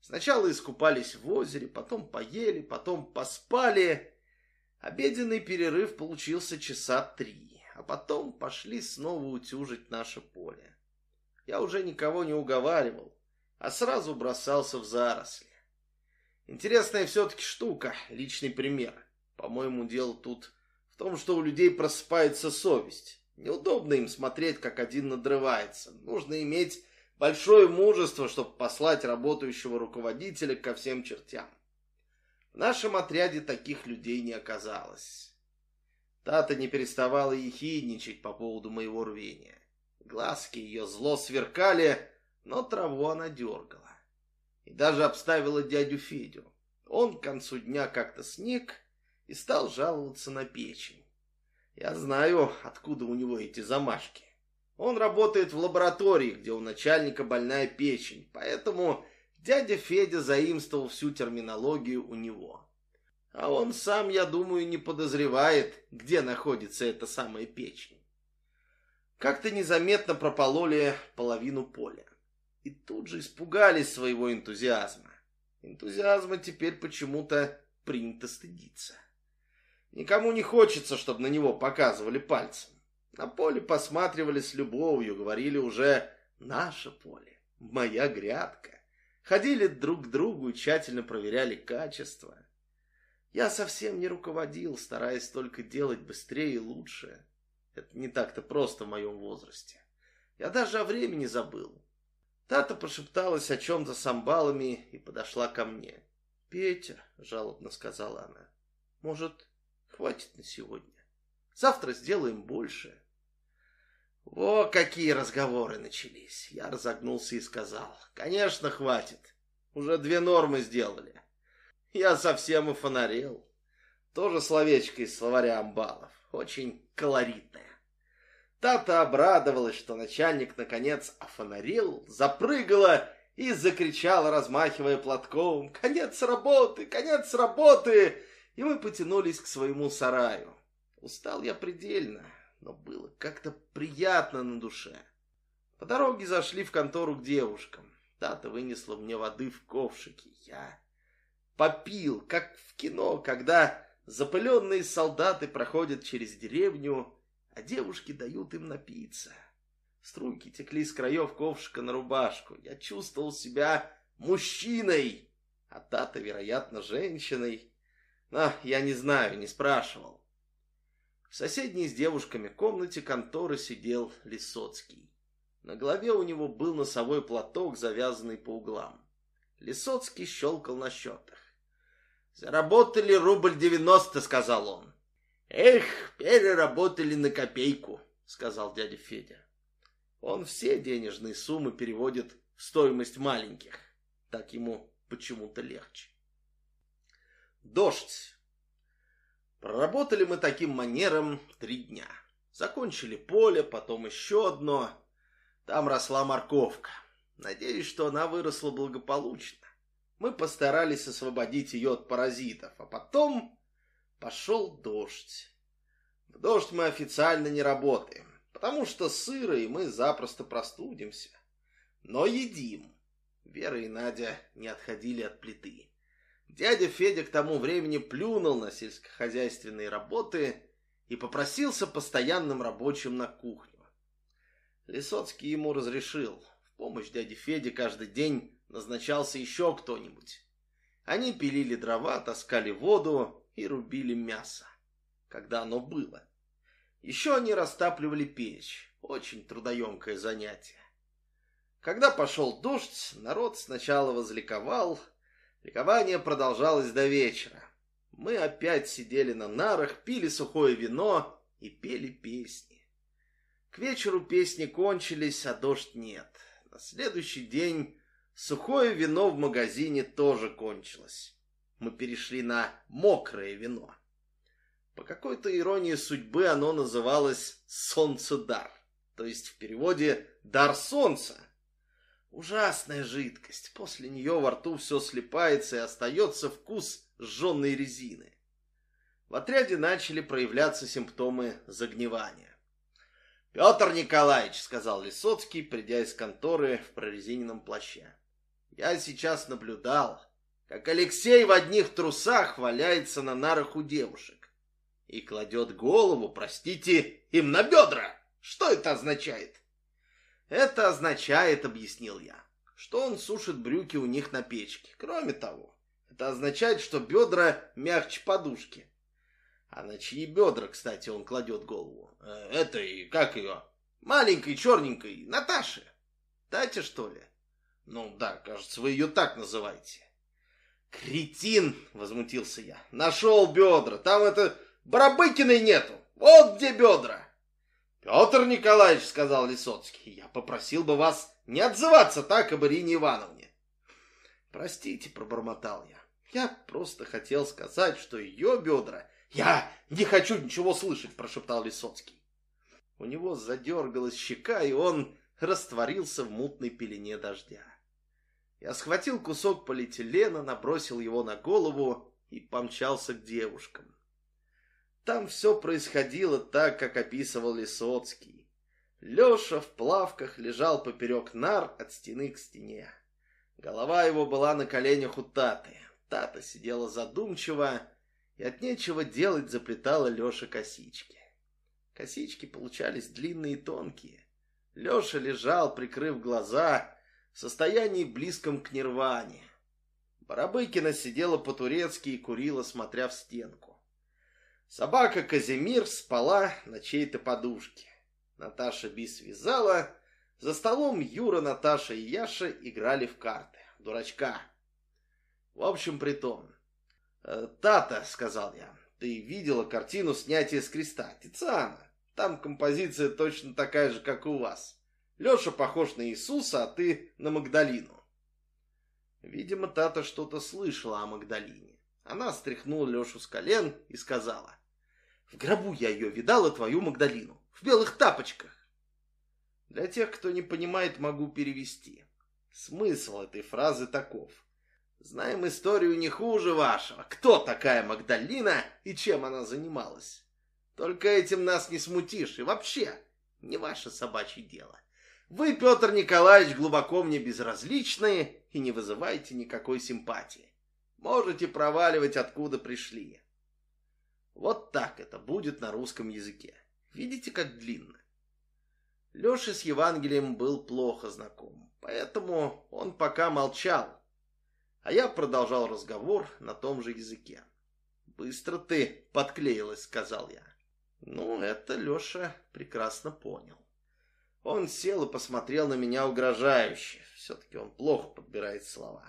Сначала искупались в озере, потом поели, потом поспали. Обеденный перерыв получился часа три, а потом пошли снова утюжить наше поле. Я уже никого не уговаривал, а сразу бросался в заросли. Интересная все-таки штука, личный пример. По-моему, дело тут в том, что у людей просыпается совесть. Неудобно им смотреть, как один надрывается. Нужно иметь большое мужество, чтобы послать работающего руководителя ко всем чертям. В нашем отряде таких людей не оказалось. Тата не переставала ехидничать по поводу моего рвения. Глазки ее зло сверкали, но траву она дергала. И даже обставила дядю Федю. Он к концу дня как-то сник и стал жаловаться на печень. Я знаю, откуда у него эти замашки. Он работает в лаборатории, где у начальника больная печень, поэтому дядя Федя заимствовал всю терминологию у него. А он сам, я думаю, не подозревает, где находится эта самая печень. Как-то незаметно пропололи половину поля. И тут же испугались своего энтузиазма. Энтузиазма теперь почему-то принято стыдиться. Никому не хочется, чтобы на него показывали пальцем. На поле посматривали с любовью, говорили уже «наше поле, моя грядка». Ходили друг к другу и тщательно проверяли качество. Я совсем не руководил, стараясь только делать быстрее и лучше. Это не так-то просто в моем возрасте. Я даже о времени забыл. Тата пошепталась о чем-то с амбалами и подошла ко мне. «Петя», — жалобно сказала она, — «может, Хватит на сегодня. Завтра сделаем больше. О, какие разговоры начались. Я разогнулся и сказал. Конечно, хватит. Уже две нормы сделали. Я совсем офонарел. Тоже словечко из словаря амбалов. Очень колоритное. Тата обрадовалась, что начальник наконец офонарил, запрыгала и закричала, размахивая платком. «Конец работы! Конец работы!» И мы потянулись к своему сараю. Устал я предельно, но было как-то приятно на душе. По дороге зашли в контору к девушкам. Тата вынесла мне воды в ковшике. Я попил, как в кино, когда запыленные солдаты проходят через деревню, а девушки дают им напиться. Струйки текли с краев ковшика на рубашку. Я чувствовал себя мужчиной, а Тата, вероятно, женщиной. Но я не знаю, не спрашивал. В соседней с девушками комнате конторы сидел Лисоцкий. На голове у него был носовой платок, завязанный по углам. Лисоцкий щелкал на счетах. «Заработали рубль девяносто», — сказал он. «Эх, переработали на копейку», — сказал дядя Федя. Он все денежные суммы переводит в стоимость маленьких. Так ему почему-то легче. Дождь. Проработали мы таким манером три дня. Закончили поле, потом еще одно. Там росла морковка. Надеюсь, что она выросла благополучно. Мы постарались освободить ее от паразитов, а потом пошел дождь. В дождь мы официально не работаем, потому что сыро, и мы запросто простудимся. Но едим. Вера и Надя не отходили от плиты. Дядя Федя к тому времени плюнул на сельскохозяйственные работы и попросился постоянным рабочим на кухню. Лисоцкий ему разрешил. В помощь дяде Феде каждый день назначался еще кто-нибудь. Они пилили дрова, таскали воду и рубили мясо, когда оно было. Еще они растапливали печь. Очень трудоемкое занятие. Когда пошел дождь, народ сначала возликовал, Ликование продолжалось до вечера. Мы опять сидели на нарах, пили сухое вино и пели песни. К вечеру песни кончились, а дождь нет. На следующий день сухое вино в магазине тоже кончилось. Мы перешли на мокрое вино. По какой-то иронии судьбы оно называлось «солнцедар», то есть в переводе «дар солнца», Ужасная жидкость. После нее во рту все слипается и остается вкус сжженной резины. В отряде начали проявляться симптомы загнивания. «Петр Николаевич», — сказал Лисоцкий, придя из конторы в прорезиненном плаще, — «я сейчас наблюдал, как Алексей в одних трусах валяется на нарах у девушек и кладет голову, простите, им на бедра. Что это означает?» Это означает, объяснил я, что он сушит брюки у них на печке. Кроме того, это означает, что бедра мягче подушки. А на чьи бедра, кстати, он кладет голову? Э, это и как ее? Маленькой, черненькой, Наташи. Татя, что ли? Ну да, кажется, вы ее так называете. Кретин, возмутился я. Нашел бедра. Там это Барабыкиной нету. Вот где бедра. Петр Николаевич, сказал Лисоцкий, я попросил бы вас не отзываться так об Ирине Ивановне. Простите, пробормотал я. Я просто хотел сказать, что ее бедра... Я не хочу ничего слышать, прошептал Лисоцкий. У него задергалась щека, и он растворился в мутной пелене дождя. Я схватил кусок полиэтилена, набросил его на голову и помчался к девушкам. Там все происходило так, как описывал Лисоцкий. Леша в плавках лежал поперек нар от стены к стене. Голова его была на коленях у Таты. Тата сидела задумчиво и от нечего делать заплетала Леше косички. Косички получались длинные и тонкие. Леша лежал, прикрыв глаза, в состоянии близком к нирване. Барабыкина сидела по-турецки и курила, смотря в стенку. Собака Казимир спала на чьей-то подушке. Наташа Бис вязала. За столом Юра, Наташа и Яша играли в карты. Дурачка. В общем, притом. «Э, «Тата», — сказал я, — «ты видела картину снятия с креста Тициана? Там композиция точно такая же, как у вас. Леша похож на Иисуса, а ты на Магдалину. Видимо, Тата что-то слышала о Магдалине. Она стряхнула Лешу с колен и сказала. В гробу я ее видала, твою Магдалину. В белых тапочках. Для тех, кто не понимает, могу перевести. Смысл этой фразы таков. Знаем историю не хуже вашего. Кто такая Магдалина и чем она занималась? Только этим нас не смутишь. И вообще, не ваше собачье дело. Вы, Петр Николаевич, глубоко мне безразличны и не вызываете никакой симпатии. Можете проваливать, откуда пришли. Вот так это будет на русском языке. Видите, как длинно? Леша с Евангелием был плохо знаком, поэтому он пока молчал, а я продолжал разговор на том же языке. «Быстро ты подклеилась», — сказал я. Ну, это Леша прекрасно понял. Он сел и посмотрел на меня угрожающе. Все-таки он плохо подбирает слова.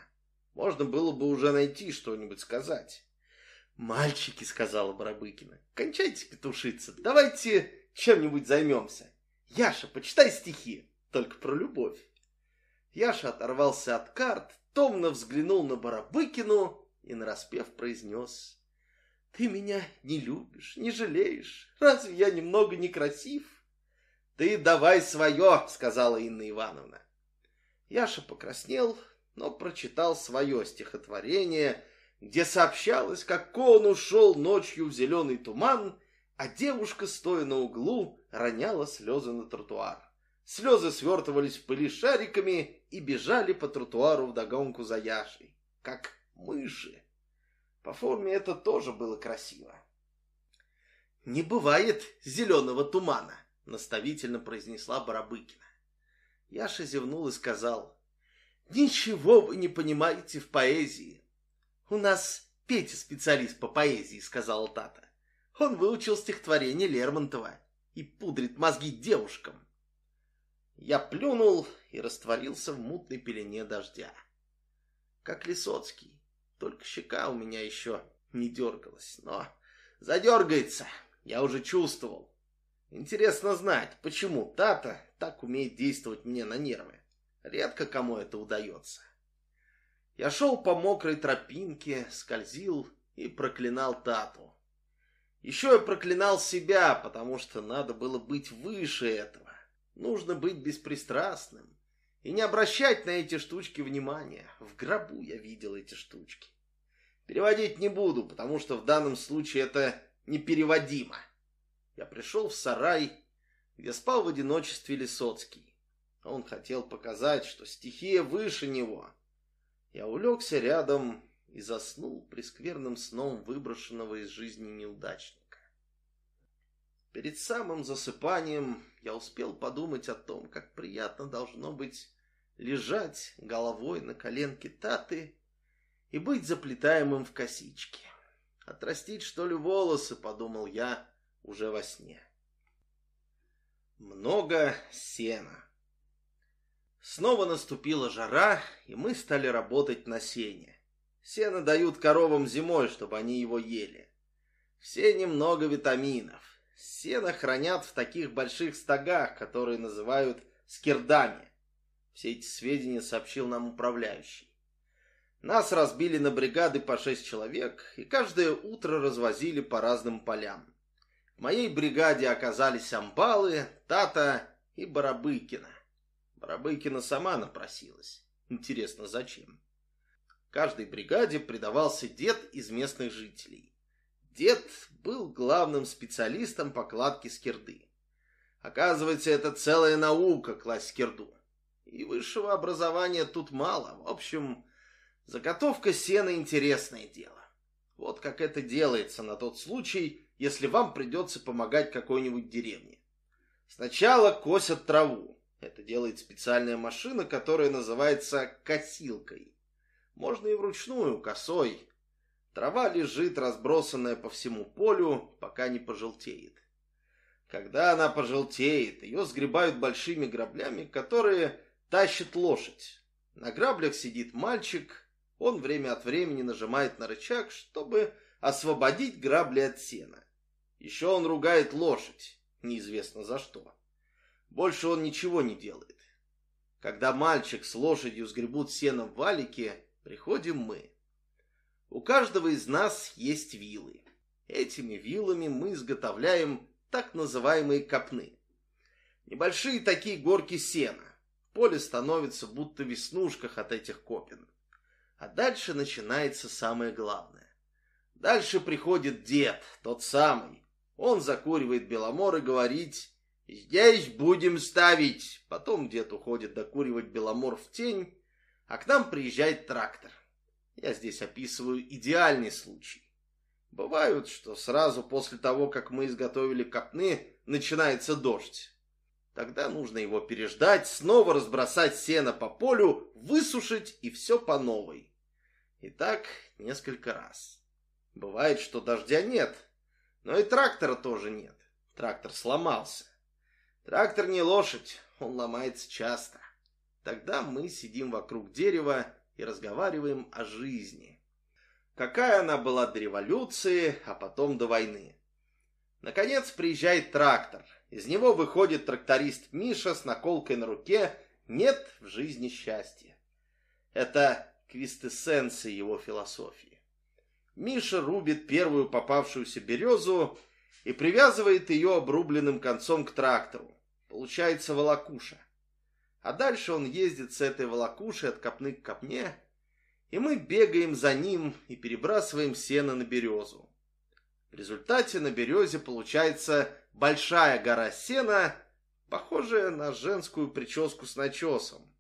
Можно было бы уже найти что-нибудь сказать. «Мальчики», — сказала Барабыкина, — «кончайте петушиться, давайте чем-нибудь займемся. Яша, почитай стихи, только про любовь». Яша оторвался от карт, томно взглянул на Барабыкину и нараспев произнес. «Ты меня не любишь, не жалеешь. Разве я немного некрасив?» «Ты давай свое», — сказала Инна Ивановна. Яша покраснел, но прочитал свое стихотворение, где сообщалось, как он ушел ночью в зеленый туман, а девушка, стоя на углу, роняла слезы на тротуар. Слезы свертывались в пыли шариками и бежали по тротуару вдогонку за Яшей, как мыши. По форме это тоже было красиво. «Не бывает зеленого тумана», — наставительно произнесла Барабыкина. Яша зевнул и сказал, «Ничего вы не понимаете в поэзии. У нас Петя специалист по поэзии», — сказала Тата. «Он выучил стихотворение Лермонтова и пудрит мозги девушкам». Я плюнул и растворился в мутной пелене дождя. Как Лисоцкий, только щека у меня еще не дергалась, но задергается, я уже чувствовал. Интересно знать, почему Тата так умеет действовать мне на нервы. Редко кому это удается. Я шел по мокрой тропинке, скользил и проклинал Тату. Еще я проклинал себя, потому что надо было быть выше этого. Нужно быть беспристрастным и не обращать на эти штучки внимания. В гробу я видел эти штучки. Переводить не буду, потому что в данном случае это непереводимо. Я пришел в сарай, где спал в одиночестве Лисоцкий. Он хотел показать, что стихия выше него. Я улегся рядом и заснул прескверным сном выброшенного из жизни неудачника. Перед самым засыпанием я успел подумать о том, как приятно должно быть лежать головой на коленке Таты и быть заплетаемым в косички. Отрастить, что ли, волосы, подумал я, уже во сне. Много сена. Снова наступила жара, и мы стали работать на сене. Сено дают коровам зимой, чтобы они его ели. В сене много витаминов. Сено хранят в таких больших стогах, которые называют скирдами. Все эти сведения сообщил нам управляющий. Нас разбили на бригады по шесть человек, и каждое утро развозили по разным полям. В моей бригаде оказались Амбалы, Тата и Барабыкина. Барабыкина сама напросилась. Интересно, зачем? Каждой бригаде придавался дед из местных жителей. Дед был главным специалистом по кладке скирды. Оказывается, это целая наука класть скирду. И высшего образования тут мало. В общем, заготовка сена интересное дело. Вот как это делается на тот случай, если вам придется помогать какой-нибудь деревне. Сначала косят траву. Это делает специальная машина, которая называется косилкой. Можно и вручную, косой. Трава лежит, разбросанная по всему полю, пока не пожелтеет. Когда она пожелтеет, ее сгребают большими граблями, которые тащит лошадь. На граблях сидит мальчик, он время от времени нажимает на рычаг, чтобы освободить грабли от сена. Еще он ругает лошадь. неизвестно за что. Больше он ничего не делает. Когда мальчик с лошадью сгребут сено в валике, приходим мы. У каждого из нас есть вилы. Этими вилами мы изготовляем так называемые копны. Небольшие такие горки сена. Поле становится будто в веснушках от этих копен. А дальше начинается самое главное. Дальше приходит дед, тот самый. Он закуривает беломор и говорит «Здесь будем ставить». Потом дед уходит докуривать беломор в тень, а к нам приезжает трактор. Я здесь описываю идеальный случай. Бывают, что сразу после того, как мы изготовили копны, начинается дождь. Тогда нужно его переждать, снова разбросать сено по полю, высушить и все по новой. И так несколько раз. Бывает, что дождя нет, но и трактора тоже нет. Трактор сломался. Трактор не лошадь, он ломается часто. Тогда мы сидим вокруг дерева и разговариваем о жизни. Какая она была до революции, а потом до войны. Наконец приезжает трактор. Из него выходит тракторист Миша с наколкой на руке «Нет в жизни счастья». Это квистэссенция его философии. Миша рубит первую попавшуюся березу и привязывает ее обрубленным концом к трактору. Получается волокуша. А дальше он ездит с этой волокушей от копны к копне, и мы бегаем за ним и перебрасываем сено на березу. В результате на березе получается большая гора сена, похожая на женскую прическу с начесом.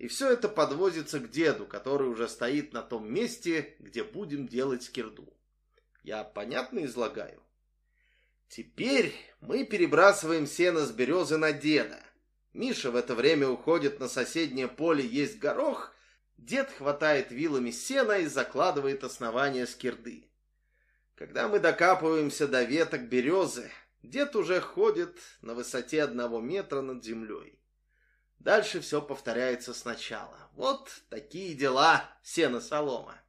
И все это подвозится к деду, который уже стоит на том месте, где будем делать скирду. Я понятно излагаю? Теперь мы перебрасываем сено с березы на деда. Миша в это время уходит на соседнее поле есть горох. Дед хватает вилами сена и закладывает основание скирды. Когда мы докапываемся до веток березы, дед уже ходит на высоте одного метра над землей. Дальше все повторяется сначала. Вот такие дела, сено-солома.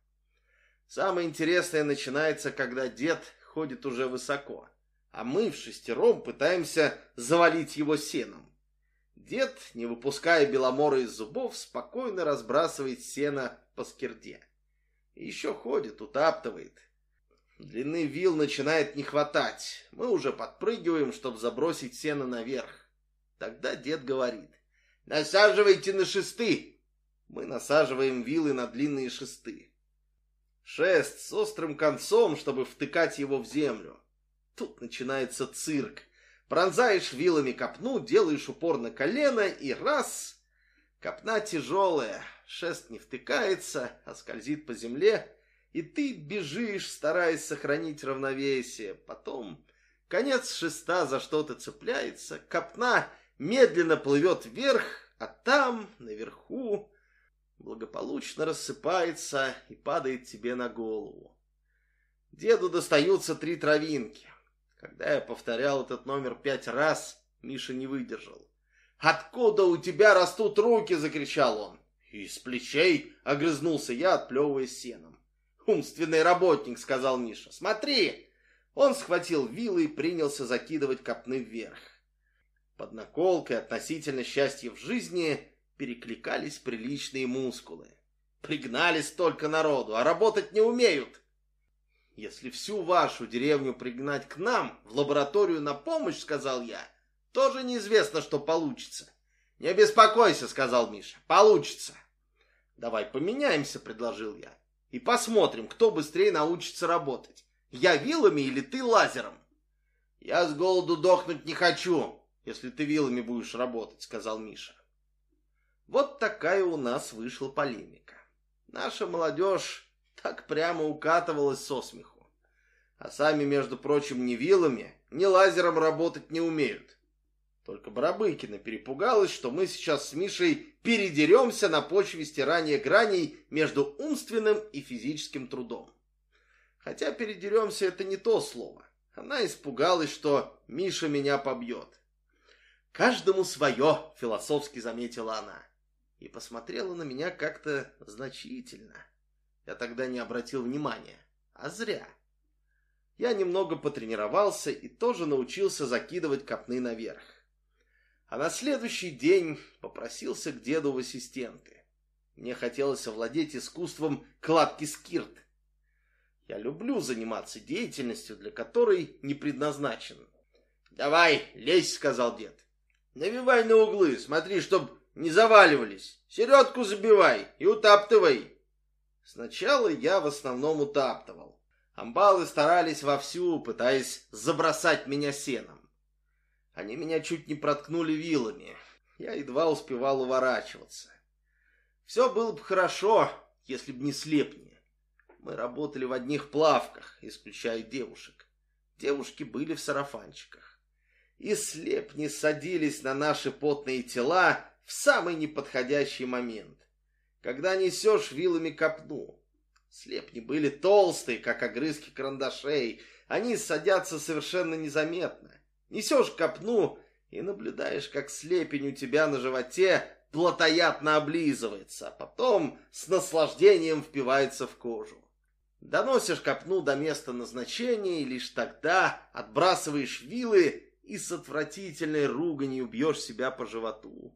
Самое интересное начинается, когда дед ходит уже высоко, а мы в шестером пытаемся завалить его сеном. Дед, не выпуская беломора из зубов, спокойно разбрасывает сено по скирде. Еще ходит, утаптывает. Длины вил начинает не хватать. Мы уже подпрыгиваем, чтобы забросить сено наверх. Тогда дед говорит. Насаживайте на шесты. Мы насаживаем вилы на длинные шесты. Шест с острым концом, чтобы втыкать его в землю. Тут начинается цирк. Пронзаешь вилами копну, делаешь упор на колено и раз... Копна тяжелая, шест не втыкается, а скользит по земле, и ты бежишь, стараясь сохранить равновесие. Потом конец шеста за что-то цепляется, копна медленно плывет вверх, а там, наверху, благополучно рассыпается и падает тебе на голову. Деду достаются три травинки. Когда я повторял этот номер пять раз, Миша не выдержал. «Откуда у тебя растут руки?» — закричал он. «Из плечей!» — огрызнулся я, отплевываясь сеном. «Умственный работник», — сказал Миша. «Смотри!» Он схватил вилы и принялся закидывать копны вверх. Под наколкой относительно счастья в жизни перекликались приличные мускулы. Пригнали столько народу, а работать не умеют. Если всю вашу деревню пригнать к нам, в лабораторию на помощь, сказал я, тоже неизвестно, что получится. Не беспокойся, сказал Миша, получится. Давай поменяемся, предложил я, и посмотрим, кто быстрее научится работать. Я вилами или ты лазером? Я с голоду дохнуть не хочу, если ты вилами будешь работать», — сказал Миша. Вот такая у нас вышла полемика. Наша молодежь так прямо укатывалась со смеху. А сами, между прочим, ни вилами, ни лазером работать не умеют. Только Барабыкина перепугалась, что мы сейчас с Мишей передеремся на почве стирания граней между умственным и физическим трудом. Хотя передеремся это не то слово. Она испугалась, что Миша меня побьет. «Каждому свое», — философски заметила она. И посмотрела на меня как-то значительно. Я тогда не обратил внимания. А зря. я немного потренировался и тоже научился закидывать копны наверх. А на следующий день попросился к деду в ассистенты. Мне хотелось овладеть искусством кладки скирт. Я люблю заниматься деятельностью, для которой не предназначен. «Давай, лезь», — сказал дед. «Навивай на углы, смотри, чтоб не заваливались. Середку забивай и утаптывай». Сначала я в основном утаптывал. Амбалы старались вовсю, пытаясь забросать меня сеном. Они меня чуть не проткнули вилами. Я едва успевал уворачиваться. Все было бы хорошо, если бы не слепни. Мы работали в одних плавках, исключая девушек. Девушки были в сарафанчиках. И слепни садились на наши потные тела в самый неподходящий момент. Когда несешь вилами копну, Слепни были толстые, как огрызки карандашей. Они садятся совершенно незаметно. Несешь копну и наблюдаешь, как слепень у тебя на животе плотоядно облизывается, а потом с наслаждением впивается в кожу. Доносишь копну до места назначения и лишь тогда отбрасываешь вилы и с отвратительной руганью бьешь себя по животу.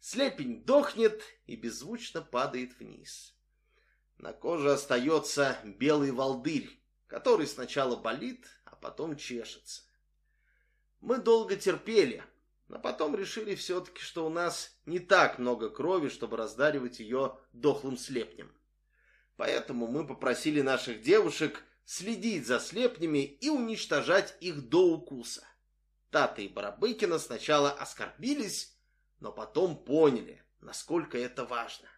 Слепень дохнет и беззвучно падает вниз. На коже остается белый волдырь, который сначала болит, а потом чешется. Мы долго терпели, но потом решили все-таки, что у нас не так много крови, чтобы раздаривать ее дохлым слепнем. Поэтому мы попросили наших девушек следить за слепнями и уничтожать их до укуса. Тата и Барабыкина сначала оскорбились, но потом поняли, насколько это важно.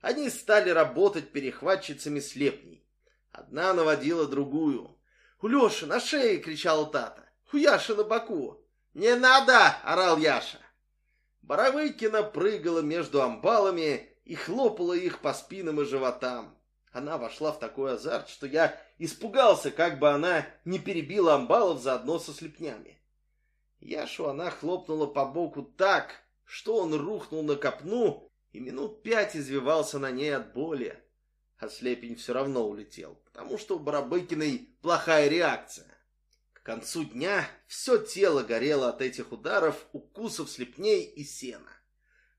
Они стали работать перехватчицами слепней. Одна наводила другую. «У Леши на шее!» — кричала Тата. «У Яши на боку!» «Не надо!» — орал Яша. Боровыкина прыгала между амбалами и хлопала их по спинам и животам. Она вошла в такой азарт, что я испугался, как бы она не перебила амбалов заодно со слепнями. Яшу она хлопнула по боку так, что он рухнул на копну и минут пять извивался на ней от боли. А слепень все равно улетел, потому что у Барабыкиной плохая реакция. К концу дня все тело горело от этих ударов, укусов слепней и сена.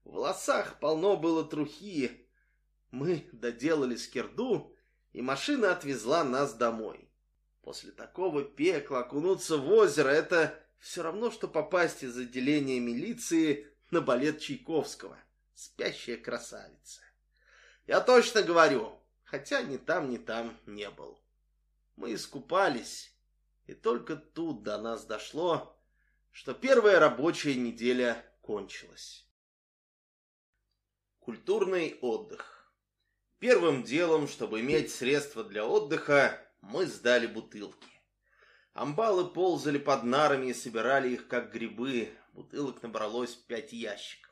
В волосах полно было трухи. Мы доделали скирду, и машина отвезла нас домой. После такого пекла окунуться в озеро — это все равно, что попасть из отделения милиции на балет Чайковского — спящая красавица. Я точно говорю, хотя ни там, ни там не был. Мы искупались, и только тут до нас дошло, что первая рабочая неделя кончилась. Культурный отдых. Первым делом, чтобы иметь средства для отдыха, мы сдали бутылки. Амбалы ползали под нарами и собирали их, как грибы. Бутылок набралось пять ящиков.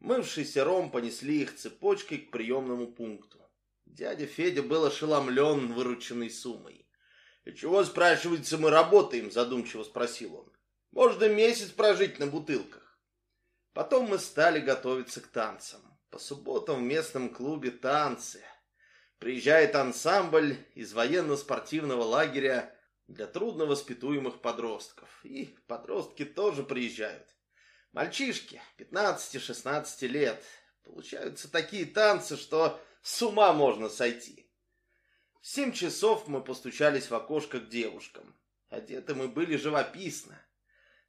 Мывшийся ром понесли их цепочкой к приемному пункту. Дядя Федя был ошеломлен вырученной суммой. «И чего, спрашивается, мы работаем?» – задумчиво спросил он. «Можно месяц прожить на бутылках». Потом мы стали готовиться к танцам. По субботам в местном клубе танцы. Приезжает ансамбль из военно-спортивного лагеря для трудновоспитуемых подростков. И подростки тоже приезжают. Мальчишки, 15-16 лет, получаются такие танцы, что с ума можно сойти. В семь часов мы постучались в окошко к девушкам. Одеты мы были живописно.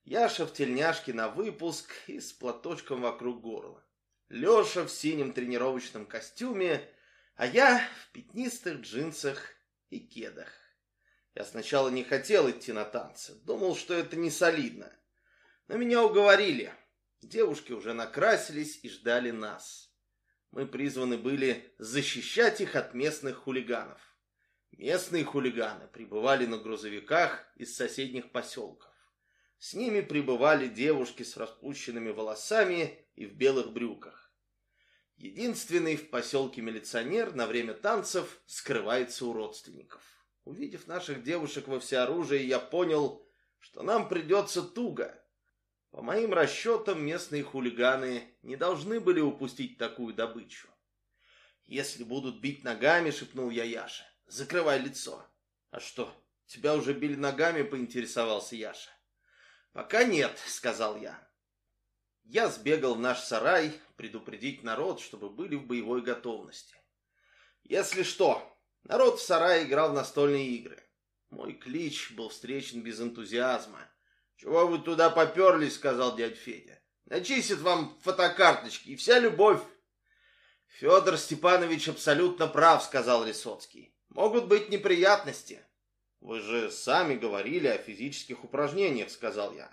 Яша в тельняшке на выпуск и с платочком вокруг горла. Леша в синем тренировочном костюме, а я в пятнистых джинсах и кедах. Я сначала не хотел идти на танцы, думал, что это не солидно. Но меня уговорили. Девушки уже накрасились и ждали нас. Мы призваны были защищать их от местных хулиганов. Местные хулиганы прибывали на грузовиках из соседних поселков. С ними прибывали девушки с распущенными волосами и в белых брюках. Единственный в поселке милиционер на время танцев скрывается у родственников. Увидев наших девушек во всеоружии, я понял, что нам придется туго. По моим расчетам, местные хулиганы не должны были упустить такую добычу. «Если будут бить ногами», — шепнул я Яше, — «закрывай лицо». «А что, Тебя уже били ногами, поинтересовался Яша. Пока нет, сказал я. Я сбегал в наш сарай предупредить народ, чтобы были в боевой готовности. Если что, народ в сарае играл в настольные игры. Мой клич был встречен без энтузиазма. «Чего вы туда поперлись?» — сказал дядь Федя. «Начистят вам фотокарточки, и вся любовь». «Федор Степанович абсолютно прав», — сказал Лисоцкий. «Могут быть неприятности». «Вы же сами говорили о физических упражнениях», — сказал я.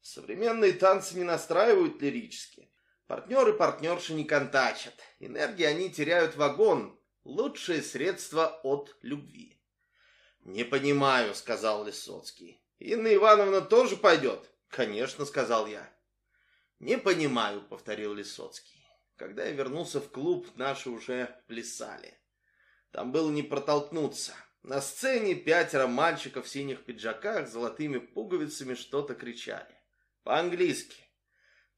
«Современные танцы не настраивают лирически. Партнеры партнерши не контачат. Энергии они теряют вагон. Лучшее средство от любви». «Не понимаю», — сказал Лисоцкий. «Инна Ивановна тоже пойдет?» «Конечно», — сказал я. «Не понимаю», — повторил Лисоцкий. Когда я вернулся в клуб, наши уже плясали. Там было не протолкнуться. На сцене пятеро мальчиков в синих пиджаках с золотыми пуговицами что-то кричали. По-английски.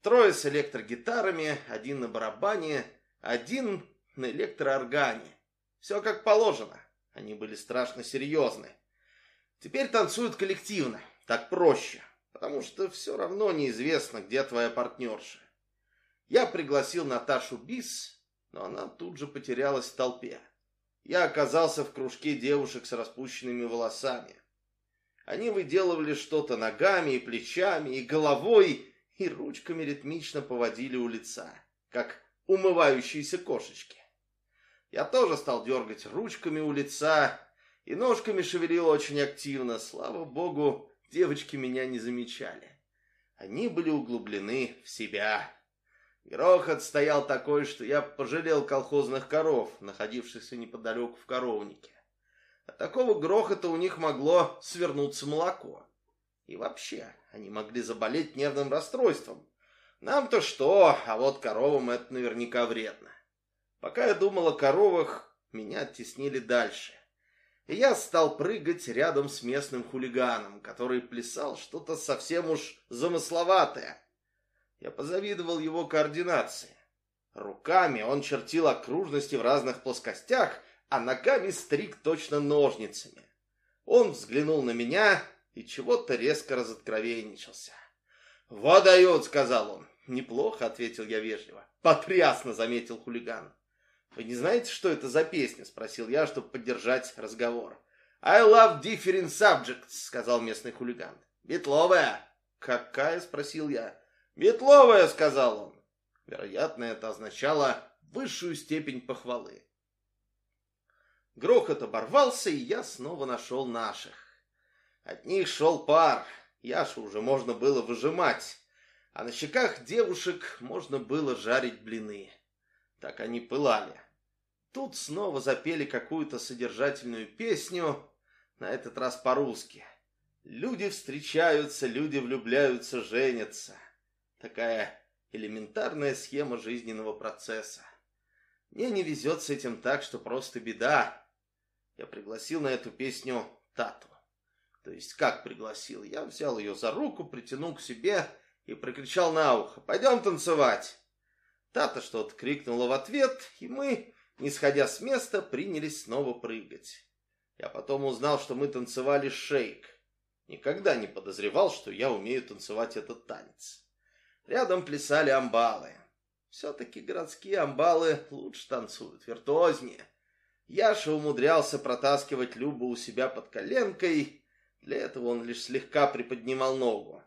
Трое с электрогитарами, один на барабане, один на электрооргане. Все как положено. Они были страшно серьезны. Теперь танцуют коллективно. Так проще. Потому что все равно неизвестно, где твоя партнерша. Я пригласил Наташу Бис, но она тут же потерялась в толпе я оказался в кружке девушек с распущенными волосами. Они выделывали что-то ногами и плечами, и головой, и ручками ритмично поводили у лица, как умывающиеся кошечки. Я тоже стал дергать ручками у лица, и ножками шевелил очень активно. Слава богу, девочки меня не замечали. Они были углублены в себя. Грохот стоял такой, что я пожалел колхозных коров, находившихся неподалеку в коровнике. От такого грохота у них могло свернуться молоко. И вообще, они могли заболеть нервным расстройством. Нам-то что, а вот коровам это наверняка вредно. Пока я думал о коровах, меня оттеснили дальше. И я стал прыгать рядом с местным хулиганом, который плясал что-то совсем уж замысловатое. Я позавидовал его координации. Руками он чертил окружности в разных плоскостях, а ногами стриг точно ножницами. Он взглянул на меня и чего-то резко разоткровенничался. «Вот дают», — сказал он. «Неплохо», — ответил я вежливо. «Потрясно», — заметил хулиган. «Вы не знаете, что это за песня?» — спросил я, чтобы поддержать разговор. «I love different subjects», — сказал местный хулиган. «Бетловая». «Какая?» — спросил я. «Метловая», — сказал он. Вероятно, это означало высшую степень похвалы. Грохот оборвался, и я снова нашел наших. От них шел пар, Яшу уже можно было выжимать, а на щеках девушек можно было жарить блины. Так они пылали. Тут снова запели какую-то содержательную песню, на этот раз по-русски. Люди встречаются, люди влюбляются, женятся. Такая элементарная схема жизненного процесса. Мне не везет с этим так, что просто беда. Я пригласил на эту песню Тату. То есть как пригласил? Я взял ее за руку, притянул к себе и прокричал на ухо. «Пойдем танцевать!» Тата что-то крикнула в ответ, и мы, не сходя с места, принялись снова прыгать. Я потом узнал, что мы танцевали шейк. Никогда не подозревал, что я умею танцевать этот танец. Рядом плясали амбалы. Все-таки городские амбалы лучше танцуют, виртуознее. Яша умудрялся протаскивать Любу у себя под коленкой. Для этого он лишь слегка приподнимал ногу.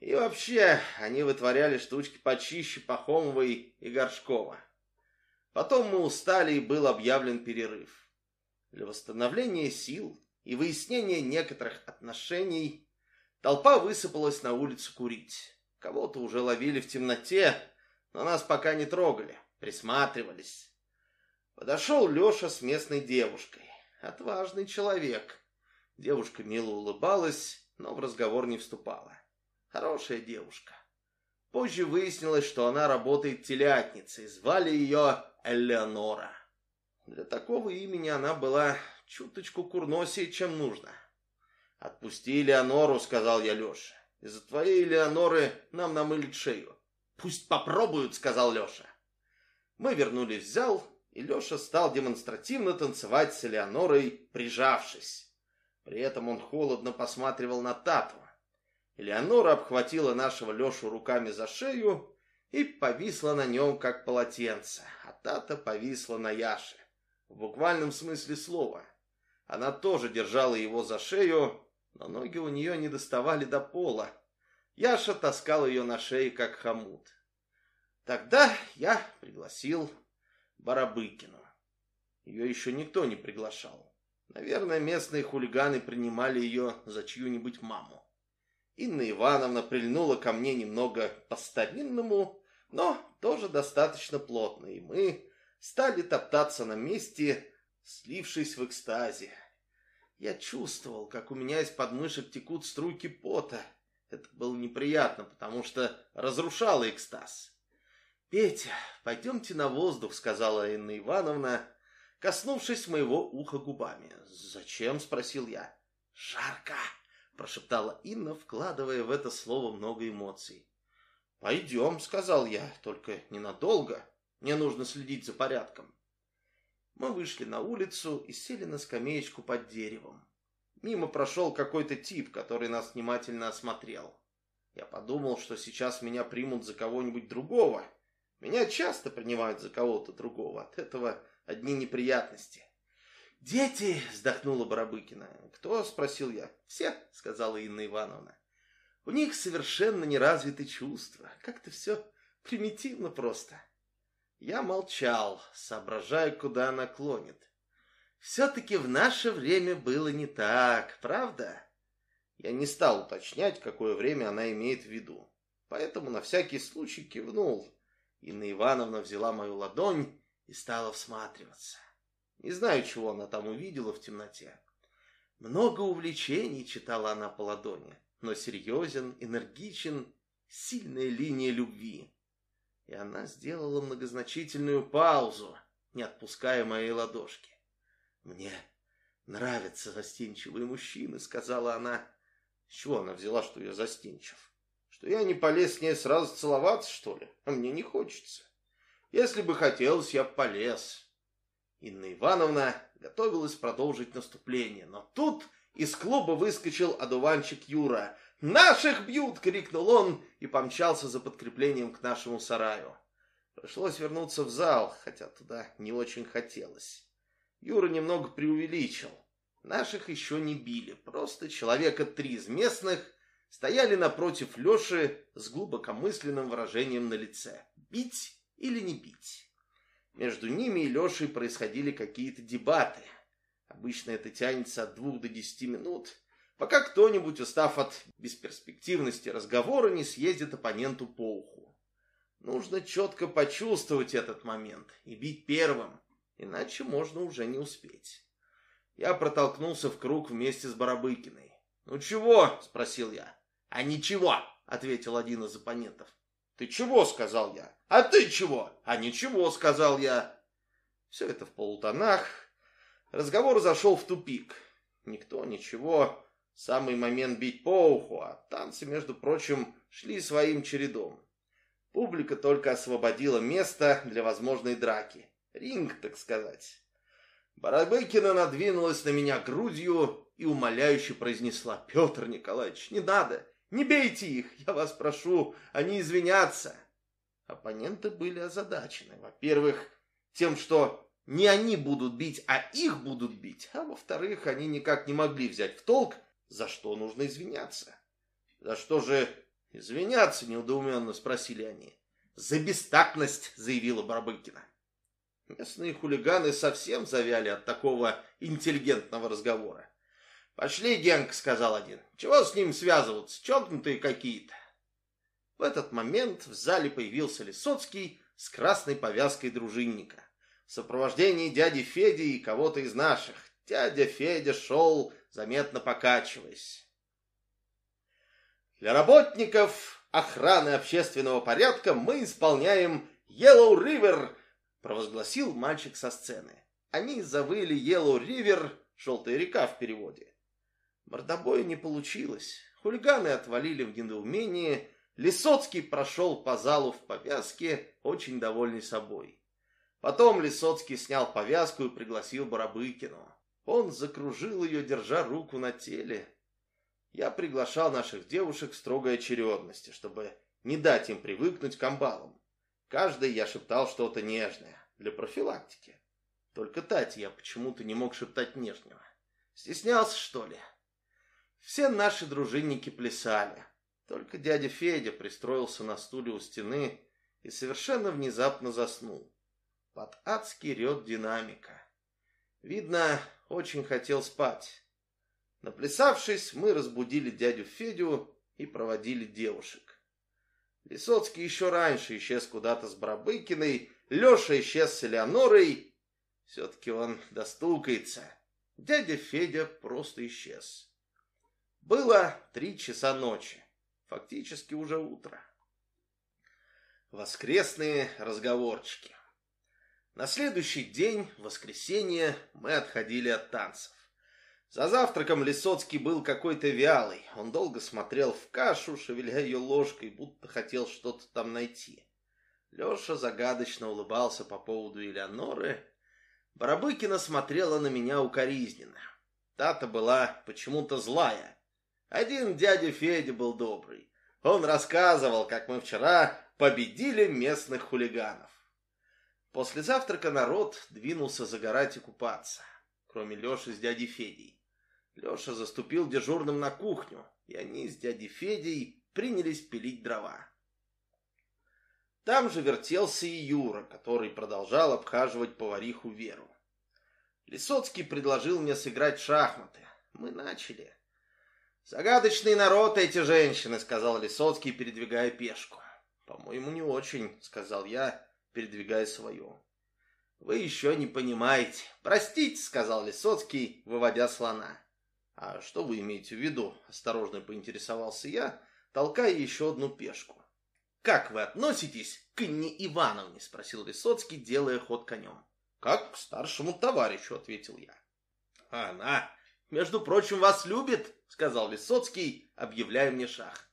И вообще, они вытворяли штучки почище Пахомовой и Горшкова. Потом мы устали, и был объявлен перерыв. Для восстановления сил и выяснения некоторых отношений толпа высыпалась на улицу курить. Кого-то уже ловили в темноте, но нас пока не трогали, присматривались. Подошел Леша с местной девушкой. Отважный человек. Девушка мило улыбалась, но в разговор не вступала. Хорошая девушка. Позже выяснилось, что она работает телятницей. Звали ее Элеонора. Для такого имени она была чуточку курносее, чем нужно. «Отпусти Элеонору», — сказал я Леше. Из-за твоей Леоноры нам намылить шею. Пусть попробуют, сказал Леша. Мы вернулись в зал, и Леша стал демонстративно танцевать с Элеонорой, прижавшись. При этом он холодно посматривал на Тату. Элеонора обхватила нашего Лешу руками за шею и повисла на нем, как полотенце, а Тата повисла на Яше. В буквальном смысле слова. Она тоже держала его за шею, но ноги у нее не доставали до пола. Яша таскал ее на шее, как хомут. Тогда я пригласил Барабыкину. Ее еще никто не приглашал. Наверное, местные хулиганы принимали ее за чью-нибудь маму. Инна Ивановна прильнула ко мне немного по-старинному, но тоже достаточно плотно, и мы стали топтаться на месте, слившись в экстазе. Я чувствовал, как у меня из подмышек текут струйки пота. Это было неприятно, потому что разрушало экстаз. «Петя, пойдемте на воздух», — сказала Инна Ивановна, коснувшись моего уха губами. «Зачем?» — спросил я. «Жарко!» прошептала Инна, вкладывая в это слово много эмоций. «Пойдем», — сказал я, — «только ненадолго. Мне нужно следить за порядком». Мы вышли на улицу и сели на скамеечку под деревом. Мимо прошел какой-то тип, который нас внимательно осмотрел. Я подумал, что сейчас меня примут за кого-нибудь другого. Меня часто принимают за кого-то другого. От этого одни неприятности. «Дети!» — вздохнула Барабыкина. «Кто?» — спросил я. «Все», — сказала Инна Ивановна. «У них совершенно не развиты чувства. Как-то все примитивно просто». Я молчал, соображая, куда она клонит. Все-таки в наше время было не так, правда? Я не стал уточнять, какое время она имеет в виду. Поэтому на всякий случай кивнул. Инна Ивановна взяла мою ладонь и стала всматриваться. Не знаю, чего она там увидела в темноте. Много увлечений читала она по ладони, но серьезен, энергичен, сильная линия любви. И она сделала многозначительную паузу, не отпуская моей ладошки. «Мне нравятся застенчивые мужчины», — сказала она. С чего она взяла, что я застенчив? Что я не полез с ней сразу целоваться, что ли? А мне не хочется. Если бы хотелось, я полез. Инна Ивановна готовилась продолжить наступление, но тут из клуба выскочил одуванчик Юра. «Наших бьют!» — крикнул он и помчался за подкреплением к нашему сараю. Пришлось вернуться в зал, хотя туда не очень хотелось. Юра немного преувеличил. Наших еще не били, просто человека три из местных стояли напротив Леши с глубокомысленным выражением на лице. Бить или не бить? Между ними и Лешей происходили какие-то дебаты. Обычно это тянется от двух до десяти минут, пока кто-нибудь, устав от бесперспективности разговора, не съездит оппоненту по уху. Нужно четко почувствовать этот момент и бить первым, иначе можно уже не успеть. Я протолкнулся в круг вместе с Барабыкиной. «Ну чего?» — спросил я. «А ничего!» — ответил один из оппонентов. «Ты чего?» — сказал я. «А ты чего?» «А ничего», — сказал я. Все это в полутонах. Разговор зашел в тупик. Никто, ничего. Самый момент бить по уху, а танцы, между прочим, шли своим чередом. Публика только освободила место для возможной драки. Ринг, так сказать. Барабыкина надвинулась на меня грудью и умоляюще произнесла. «Петр Николаевич, не надо! Не бейте их, я вас прошу, они извинятся. Оппоненты были озадачены. Во-первых, тем, что не они будут бить, а их будут бить. А во-вторых, они никак не могли взять в толк, за что нужно извиняться. За что же извиняться, неудоуменно спросили они. За бестактность, заявила Барбыкина. Местные хулиганы совсем завяли от такого интеллигентного разговора. «Пошли, Генк», — сказал один. «Чего с ним связываться? Чокнутые какие-то». В этот момент в зале появился Лисоцкий с красной повязкой дружинника. В сопровождении дяди Феди и кого-то из наших. Дядя Федя шел, заметно покачиваясь. Для работников охраны общественного порядка мы исполняем Yellow River, провозгласил мальчик со сцены. Они завыли Yellow River, желтая река в переводе. Мордобоя не получилось. Хулиганы отвалили в недоумении. Лисоцкий прошел по залу в повязке, очень довольный собой. Потом Лисоцкий снял повязку и пригласил Барабыкину. Он закружил ее, держа руку на теле. Я приглашал наших девушек в строгой очередности, чтобы не дать им привыкнуть к амбалам. Каждый я шептал что-то нежное, для профилактики. Только Тати я почему-то не мог шептать нежнего. Стеснялся, что ли? Все наши дружинники плясали. Только дядя Федя пристроился на стуле у стены и совершенно внезапно заснул. Под адский рет динамика. Видно, очень хотел спать. Наплясавшись, мы разбудили дядю Федю и проводили девушек. Лисоцкий еще раньше исчез куда-то с Барабыкиной, Леша исчез с Элеонорой. Все-таки он достукается. Дядя Федя просто исчез. Было три часа ночи, фактически уже утро. Воскресные разговорчики. На следующий день, в воскресенье, мы отходили от танцев. За завтраком Лисоцкий был какой-то вялый. Он долго смотрел в кашу, шевеля ее ложкой, будто хотел что-то там найти. Леша загадочно улыбался по поводу Элеоноры. Барабыкина смотрела на меня укоризненно. Тата была почему-то злая. Один дядя Федя был добрый. Он рассказывал, как мы вчера победили местных хулиганов. После завтрака народ двинулся загорать и купаться, кроме Леши с дядей Федей. Леша заступил дежурным на кухню, и они с дядей Федей принялись пилить дрова. Там же вертелся и Юра, который продолжал обхаживать повариху Веру. Лисоцкий предложил мне сыграть шахматы. Мы начали. «Загадочный народ эти женщины», — сказал Лисоцкий, передвигая пешку. «По-моему, не очень», — сказал я, передвигая свое. «Вы еще не понимаете. Простите», — сказал Лисоцкий, выводя слона. «А что вы имеете в виду?» — осторожно поинтересовался я, толкая еще одну пешку. «Как вы относитесь к Инне Ивановне?» — спросил Лисоцкий, делая ход конем. «Как к старшему товарищу», — ответил я. «А «Она, между прочим, вас любит», — сказал Лисоцкий, объявляя мне шах.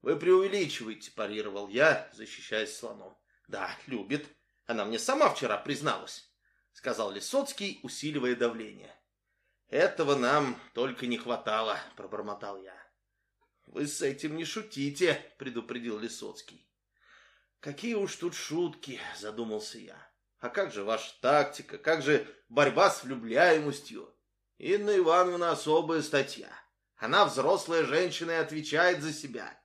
«Вы преувеличиваете», — парировал я, защищаясь слоном. Да, любит. Она мне сама вчера призналась, сказал Лисоцкий, усиливая давление. Этого нам только не хватало, пробормотал я. Вы с этим не шутите, предупредил Лисоцкий. Какие уж тут шутки, задумался я. А как же ваша тактика, как же борьба с влюбляемостью? Инна Ивановна особая статья. Она взрослая женщина и отвечает за себя.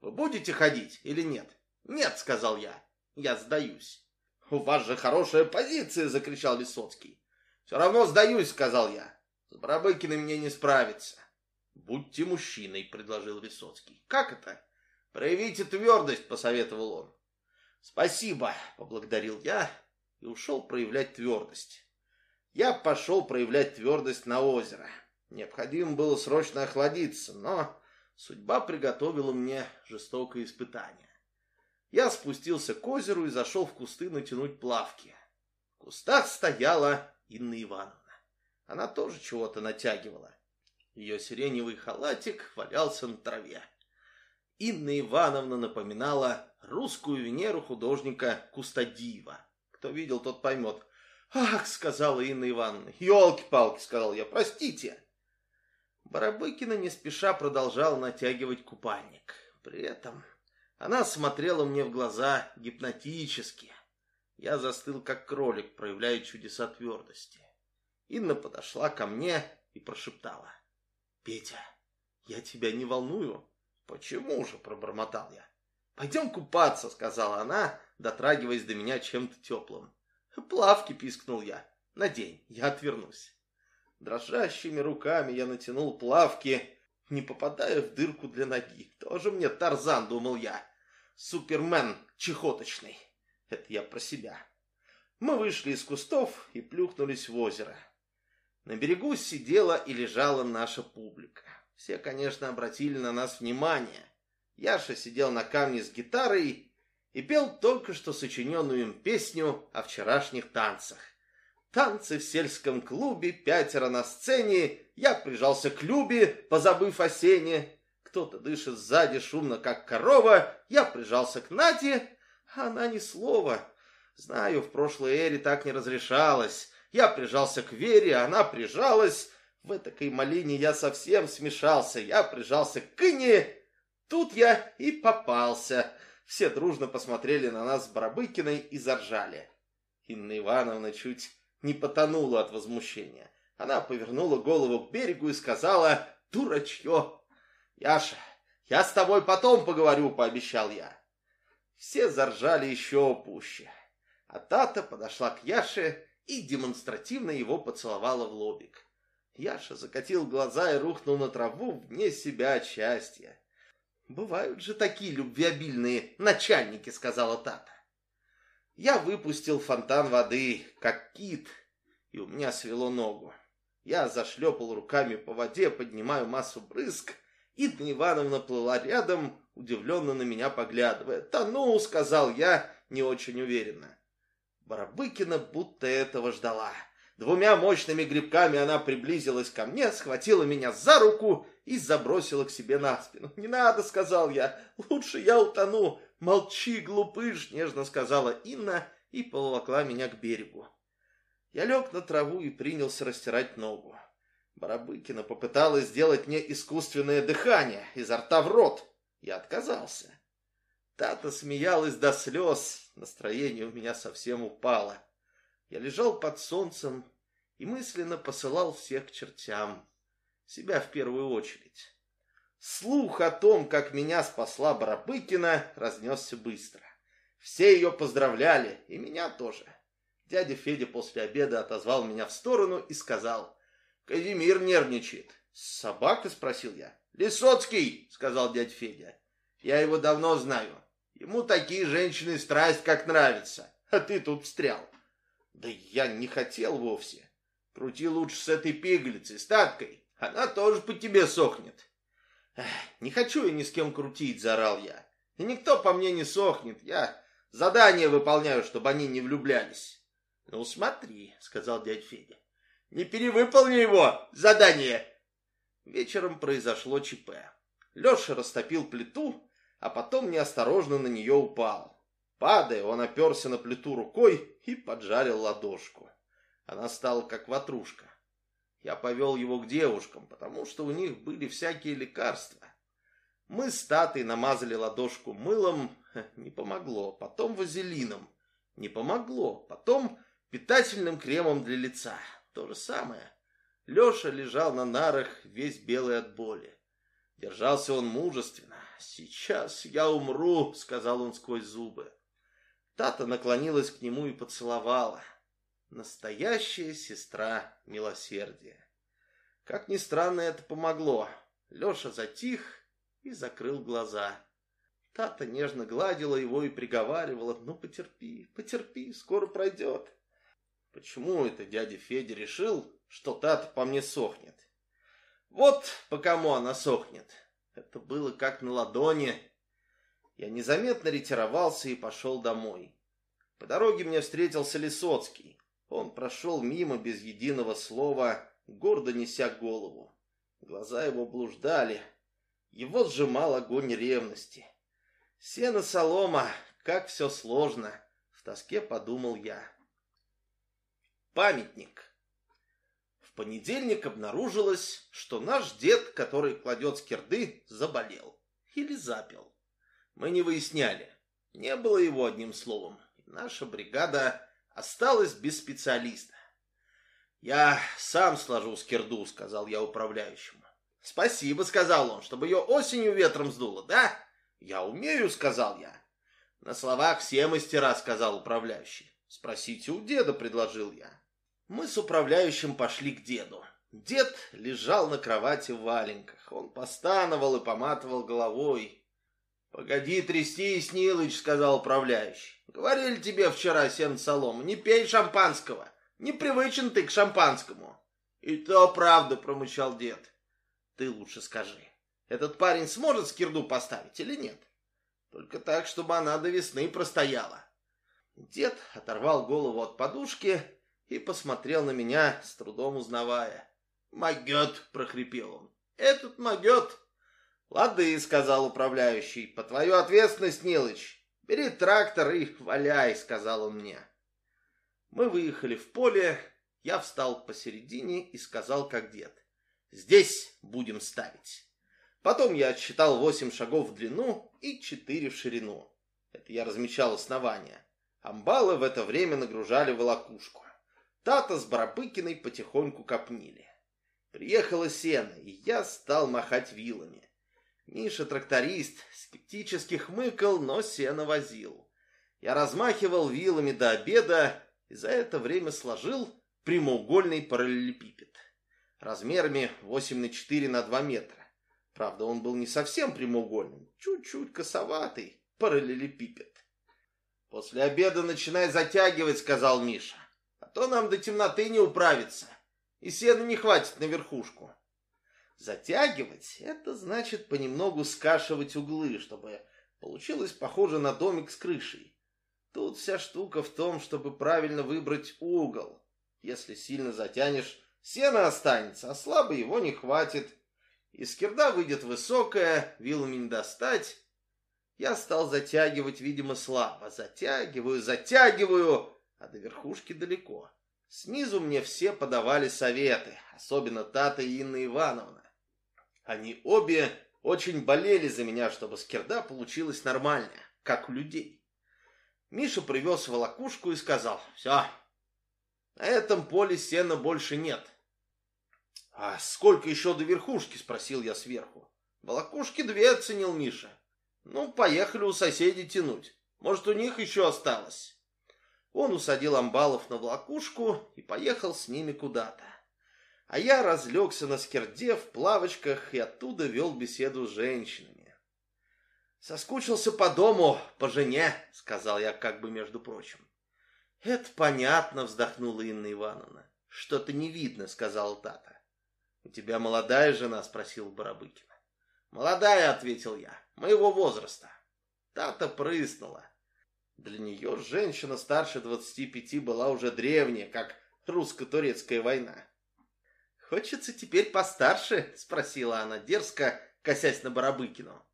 Вы будете ходить или нет? Нет, сказал я. Я сдаюсь. У вас же хорошая позиция, закричал Лисоцкий. Все равно сдаюсь, сказал я. С Барабыкиным мне не справиться. Будьте мужчиной, предложил Лисоцкий. Как это? Проявите твердость, посоветовал он. Спасибо, поблагодарил я и ушел проявлять твердость. Я пошел проявлять твердость на озеро. Необходимо было срочно охладиться, но судьба приготовила мне жестокое испытание. Я спустился к озеру и зашел в кусты натянуть плавки. В кустах стояла Инна Ивановна. Она тоже чего-то натягивала. Ее сиреневый халатик валялся на траве. Инна Ивановна напоминала русскую Венеру художника Кустадиева. Кто видел, тот поймет. «Ах!» — сказала Инна Ивановна. «Елки-палки!» — сказал я. «Простите!» Барабыкина не спеша продолжал натягивать купальник. При этом она смотрела мне в глаза гипнотически. Я застыл, как кролик, проявляя чудеса твердости. Инна подошла ко мне и прошептала. «Петя, я тебя не волную?» «Почему же?» – пробормотал я. «Пойдем купаться», – сказала она, дотрагиваясь до меня чем-то теплым. «Плавки», – пискнул я. «Надень, я отвернусь». Дрожащими руками я натянул плавки, не попадая в дырку для ноги. Тоже мне Тарзан, думал я. Супермен чехоточный. Это я про себя. Мы вышли из кустов и плюхнулись в озеро. На берегу сидела и лежала наша публика. Все, конечно, обратили на нас внимание. Яша сидел на камне с гитарой и пел только что сочиненную им песню о вчерашних танцах. Танцы в сельском клубе, пятеро на сцене, я прижался к Любе, позабыв о сене. Кто-то дышит сзади шумно, как корова. Я прижался к Наде, а она ни слова. Знаю, в прошлой эре так не разрешалось. Я прижался к Вере, она прижалась. В этой малине я совсем смешался. Я прижался к Ине. Тут я и попался. Все дружно посмотрели на нас с Барабыкиной и заржали. Инна Ивановна чуть не потонула от возмущения. Она повернула голову к берегу и сказала «Дурачье!» «Яша, я с тобой потом поговорю», — пообещал я. Все заржали еще пуще. А Тата подошла к Яше и демонстративно его поцеловала в лобик. Яша закатил глаза и рухнул на траву вне себя от счастья. «Бывают же такие любвеобильные начальники», — сказала Тата. Я выпустил фонтан воды, как кит, и у меня свело ногу. Я зашлепал руками по воде, поднимаю массу брызг, и Дна Ивановна плыла рядом, удивленно на меня поглядывая. «Да ну!» — сказал я, не очень уверенно. Барабыкина будто этого ждала. Двумя мощными грибками она приблизилась ко мне, схватила меня за руку и забросила к себе на спину. «Не надо!» — сказал я. «Лучше я утону!» «Молчи, глупыш!» — нежно сказала Инна и поволокла меня к берегу. Я лег на траву и принялся растирать ногу. Барабыкина попыталась сделать мне искусственное дыхание изо рта в рот. Я отказался. Тата смеялась до слез, настроение у меня совсем упало. Я лежал под солнцем и мысленно посылал всех к чертям. Себя в первую очередь. Слух о том, как меня спасла Барабыкина, разнесся быстро. Все ее поздравляли, и меня тоже. Дядя Федя после обеда отозвал меня в сторону и сказал, «Казимир нервничает». «Собака?» — спросил я. «Лисоцкий!» — сказал дядя Федя. «Я его давно знаю. Ему такие женщины страсть как нравится, а ты тут встрял». «Да я не хотел вовсе. Крути лучше с этой пигалицей, статкой. Она тоже по тебе сохнет». «Не хочу я ни с кем крутить», — заорал я. «И никто по мне не сохнет. Я задание выполняю, чтобы они не влюблялись». «Ну смотри», — сказал дядь Федя. «Не перевыполни его задание!» Вечером произошло ЧП. Леша растопил плиту, а потом неосторожно на нее упал. Падая, он оперся на плиту рукой и поджарил ладошку. Она стала как ватрушка. Я повел его к девушкам, потому что у них были всякие лекарства. Мы с Татой намазали ладошку мылом, не помогло, потом вазелином, не помогло, потом питательным кремом для лица, то же самое. Леша лежал на нарах, весь белый от боли. Держался он мужественно. «Сейчас я умру», — сказал он сквозь зубы. Тата наклонилась к нему и поцеловала. Настоящая сестра милосердия. Как ни странно, это помогло. Леша затих и закрыл глаза. Тата нежно гладила его и приговаривала, ну потерпи, потерпи, скоро пройдет. Почему это дядя Федя решил, что Тата по мне сохнет? Вот по кому она сохнет. Это было как на ладони. Я незаметно ретировался и пошел домой. По дороге мне встретился Лисоцкий. Он прошел мимо без единого слова, гордо неся голову. Глаза его блуждали. Его сжимал огонь ревности. Сено солома, как все сложно, в тоске подумал я. Памятник. В понедельник обнаружилось, что наш дед, который кладет скирды, заболел. Или запил. Мы не выясняли. Не было его одним словом. наша бригада Осталось без специалиста. «Я сам сложу скирду», — сказал я управляющему. «Спасибо», — сказал он, — «чтобы ее осенью ветром сдуло, да?» «Я умею», — сказал я. «На словах все мастера», — сказал управляющий. «Спросите у деда», — предложил я. Мы с управляющим пошли к деду. Дед лежал на кровати в валенках. Он постановал и поматывал головой. «Погоди трястись, Нилыч», — сказал управляющий. Говорили тебе вчера, Сен Солома, не пей шампанского. Не привычен ты к шампанскому. И то правда, промычал дед. Ты лучше скажи, этот парень сможет скирду поставить или нет? Только так, чтобы она до весны простояла. Дед оторвал голову от подушки и посмотрел на меня, с трудом узнавая. «Могет!» — прохрипел он. «Этот могет!» «Лады!» — сказал управляющий. «По твою ответственность, Нилыч. «Бери трактор и валяй», — сказал он мне. Мы выехали в поле, Я встал посередине и сказал, как дед. Здесь будем ставить. Потом я отсчитал восемь шагов в длину и четыре в ширину. Это я размечал основания. Амбалы в это время нагружали волокушку. Тата с Барабыкиной потихоньку копнили. Приехала сено, и я стал махать вилами. Миша, тракторист, скептически хмыкал, но сено возил. Я размахивал вилами до обеда и за это время сложил прямоугольный параллелепипед. Размерами 8 на 4 на 2 метра. Правда, он был не совсем прямоугольным, чуть-чуть косоватый параллелепипед. «После обеда начинай затягивать», — сказал Миша. «А то нам до темноты не управиться, и сена не хватит на верхушку». Затягивать — это значит понемногу скашивать углы, чтобы получилось похоже на домик с крышей. Тут вся штука в том, чтобы правильно выбрать угол. Если сильно затянешь, сено останется, а слабо его не хватит. Из кирда выйдет высокая, вилами не достать. Я стал затягивать, видимо, слабо. Затягиваю, затягиваю, а до верхушки далеко. Снизу мне все подавали советы, особенно Тата и Инна Ивановна. Они обе очень болели за меня, чтобы скирда получилась нормальная, как у людей. Миша привез волокушку и сказал, все, на этом поле сена больше нет. «А сколько еще до верхушки?» – спросил я сверху. «Волокушки две», – оценил Миша. «Ну, поехали у соседей тянуть. Может, у них еще осталось». Он усадил амбалов на волокушку и поехал с ними куда-то. А я разлегся на скирде в плавочках и оттуда вел беседу с женщинами. «Соскучился по дому, по жене», — сказал я как бы между прочим. «Это понятно», — вздохнула Инна Ивановна. «Что-то не видно», — сказал Тата. «У тебя молодая жена?» — спросил Барабыкина. «Молодая», — ответил я, — «моего возраста». Тата прыснула. Для нее женщина старше двадцати пяти была уже древняя, как русско-турецкая война. «Хочется теперь постарше?» — спросила она дерзко, косясь на Барабыкину.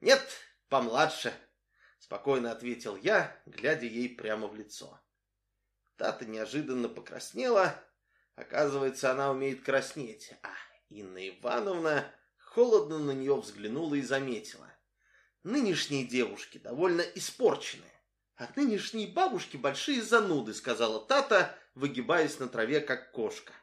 «Нет, помладше», — спокойно ответил я, глядя ей прямо в лицо. Тата неожиданно покраснела, Оказывается, она умеет краснеть. А Инна Ивановна холодно на нее взглянула и заметила. Нынешние девушки довольно испорчены. А нынешние бабушки большие зануды, сказала Тата, выгибаясь на траве, как кошка.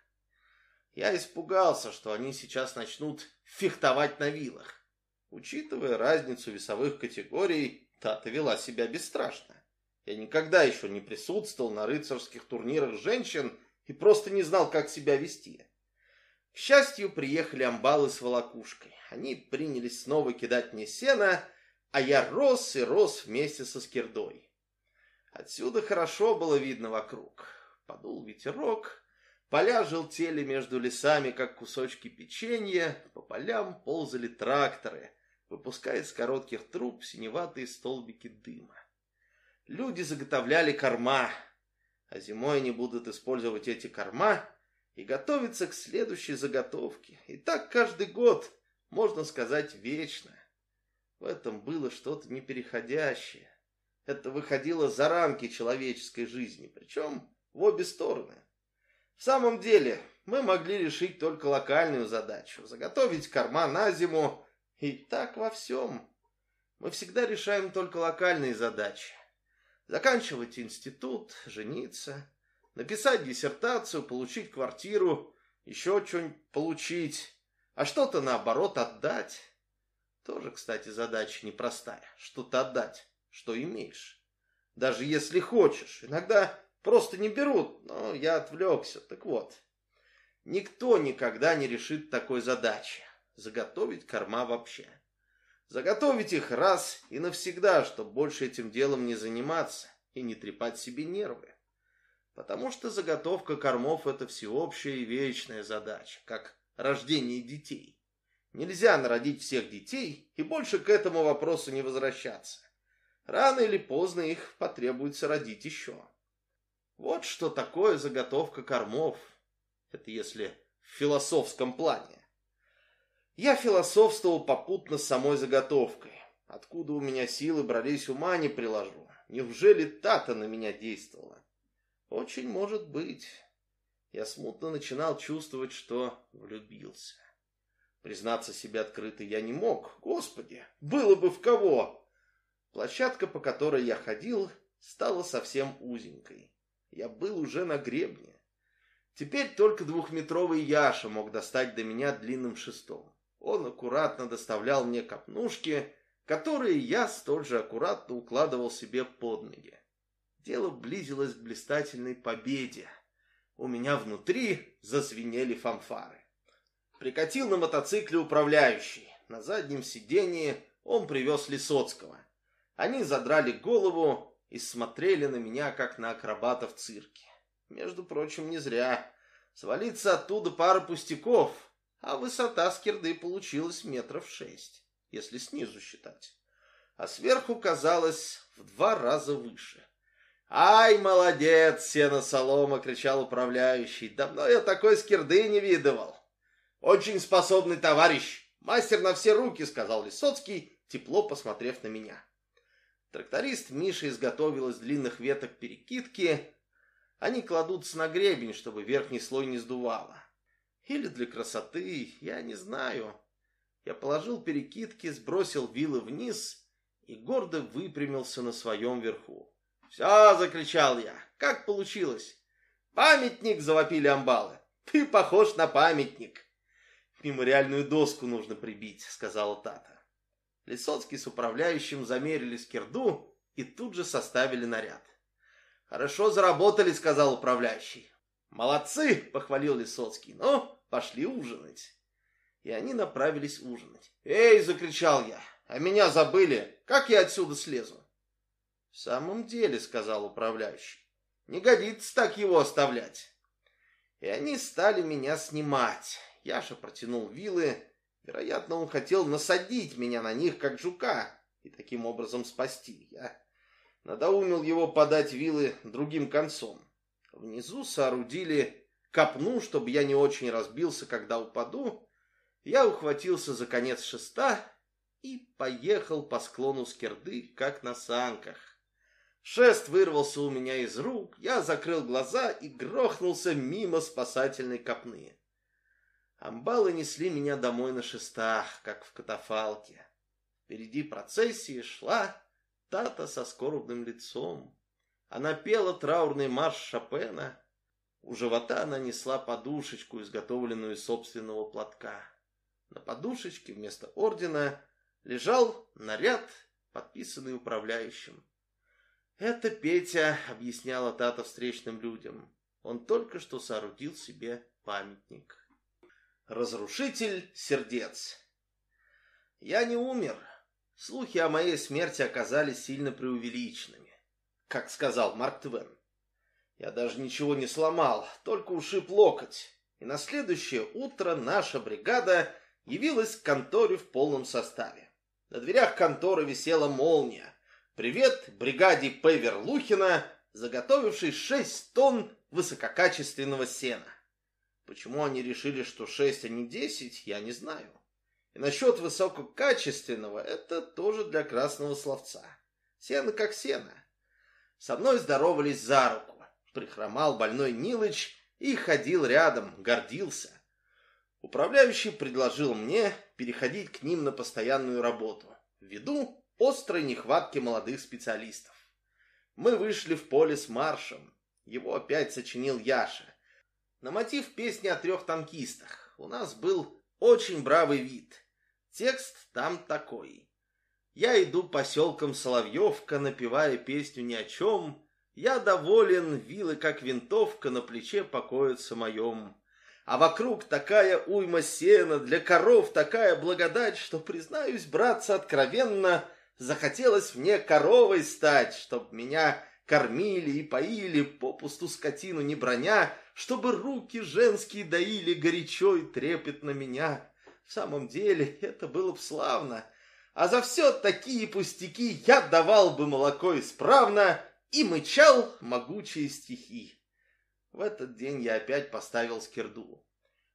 Я испугался, что они сейчас начнут фехтовать на вилах. Учитывая разницу весовых категорий, Тата вела себя бесстрашно. Я никогда еще не присутствовал на рыцарских турнирах женщин, и просто не знал, как себя вести. К счастью, приехали амбалы с волокушкой. Они принялись снова кидать мне сено, а я рос и рос вместе со скирдой. Отсюда хорошо было видно вокруг. Подул ветерок, поля желтели между лесами, как кусочки печенья, по полям ползали тракторы, выпуская из коротких труб синеватые столбики дыма. Люди заготовляли корма, а зимой они будут использовать эти корма и готовиться к следующей заготовке. И так каждый год, можно сказать, вечно. В этом было что-то непереходящее. Это выходило за рамки человеческой жизни, причем в обе стороны. В самом деле, мы могли решить только локальную задачу – заготовить корма на зиму, и так во всем. Мы всегда решаем только локальные задачи заканчивать институт, жениться, написать диссертацию, получить квартиру, еще что-нибудь получить, а что-то наоборот отдать. Тоже, кстати, задача непростая. Что-то отдать, что имеешь. Даже если хочешь. Иногда просто не берут, но я отвлекся. Так вот, никто никогда не решит такой задачи. Заготовить корма вообще. Заготовить их раз и навсегда, чтобы больше этим делом не заниматься и не трепать себе нервы. Потому что заготовка кормов – это всеобщая и вечная задача, как рождение детей. Нельзя народить всех детей и больше к этому вопросу не возвращаться. Рано или поздно их потребуется родить еще. Вот что такое заготовка кормов. Это если в философском плане. Я философствовал попутно с самой заготовкой. Откуда у меня силы брались, ума не приложу. Неужели Тата на меня действовала? Очень может быть. я смутно начинал чувствовать, что влюбился. Признаться себе открыто я не мог. Господи, было бы в кого! Площадка, по которой я ходил, стала совсем узенькой. Я был уже на гребне. Теперь только двухметровый Яша мог достать до меня длинным шестом. Он аккуратно доставлял мне копнушки, которые я столь же аккуратно укладывал себе под ноги. Дело близилось к блистательной победе. У меня внутри зазвенели фанфары. Прикатил на мотоцикле управляющий. На заднем сидении он привез Лисоцкого. Они задрали голову и смотрели на меня, как на акробата в цирке. Между прочим, не зря. Свалиться оттуда пара пустяков, а высота скирды получилась метров шесть, если снизу считать. А сверху казалось в два раза выше. «Ай, молодец, сено-солома!» — кричал управляющий. «Давно я такой скирды не видывал!» «Очень способный товарищ! Мастер на все руки!» — сказал Лисоцкий, тепло посмотрев на меня. Тракторист Миша изготовил из длинных веток перекидки. Они кладутся на гребень, чтобы верхний слой не сдувало. Или для красоты, я не знаю. Я положил перекидки, сбросил вилы вниз и гордо выпрямился на своем верху. «Все!» — закричал я. «Как получилось?» «Памятник!» — завопили амбалы. «Ты похож на памятник!» «Мемориальную доску нужно прибить», — сказала Тата. Лисоцкий с управляющим замерили скирду и тут же составили наряд. «Хорошо заработали», — сказал управляющий. «Молодцы!» — похвалил Лисоцкий. «Ну, пошли ужинать». И они направились ужинать. «Эй!» — закричал я. «А меня забыли! Как я отсюда слезу?» «В самом деле», — сказал управляющий, — «не годится так его оставлять». И они стали меня снимать. Яша протянул вилы, Вероятно, он хотел насадить меня на них, как жука, и таким образом спасти. Я надоумил его подать вилы другим концом. Внизу соорудили копну, чтобы я не очень разбился, когда упаду. Я ухватился за конец шеста и поехал по склону скирды, как на санках. Шест вырвался у меня из рук, я закрыл глаза и грохнулся мимо спасательной копны. Амбалы несли меня домой на шестах, как в катафалке. Впереди процессии шла Тата со скорбным лицом. Она пела траурный марш Шопена. У живота она несла подушечку, изготовленную из собственного платка. На подушечке вместо ордена лежал наряд, подписанный управляющим. «Это Петя», — объясняла Тата встречным людям. «Он только что соорудил себе памятник». Разрушитель сердец. Я не умер. Слухи о моей смерти оказались сильно преувеличенными, как сказал Марк Твен. Я даже ничего не сломал, только ушиб локоть. И на следующее утро наша бригада явилась к конторе в полном составе. На дверях конторы висела молния. Привет бригаде П. Заготовившей 6 тонн высококачественного сена. Почему они решили, что 6, а не 10, я не знаю. И насчет высококачественного, это тоже для красного словца. Сено как сено. Со мной здоровались за руку. Прихромал больной Нилыч и ходил рядом, гордился. Управляющий предложил мне переходить к ним на постоянную работу, ввиду острой нехватки молодых специалистов. Мы вышли в поле с маршем. Его опять сочинил Яша на мотив песни о трех танкистах. У нас был очень бравый вид. Текст там такой. Я иду поселком Соловьевка, напевая песню ни о чем. Я доволен, вилы как винтовка на плече покоятся моем. А вокруг такая уйма сена, для коров такая благодать, что, признаюсь, братца, откровенно, захотелось мне коровой стать, чтоб меня кормили и поили, попусту скотину не броня, чтобы руки женские доили горячо и трепетно меня. В самом деле, это было бы славно. А за все такие пустяки я давал бы молоко исправно и мычал могучие стихи. В этот день я опять поставил скирду.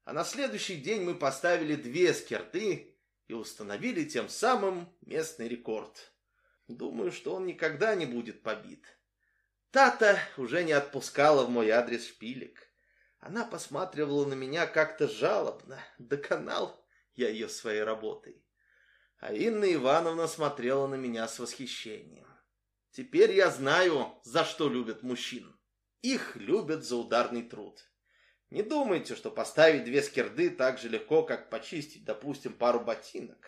А на следующий день мы поставили две скирды и установили тем самым местный рекорд. Думаю, что он никогда не будет побит. Тата уже не отпускала в мой адрес шпилек. Она посматривала на меня как-то жалобно. Доконал я ее своей работой. А Инна Ивановна смотрела на меня с восхищением. Теперь я знаю, за что любят мужчин. Их любят за ударный труд. Не думайте, что поставить две скирды так же легко, как почистить, допустим, пару ботинок.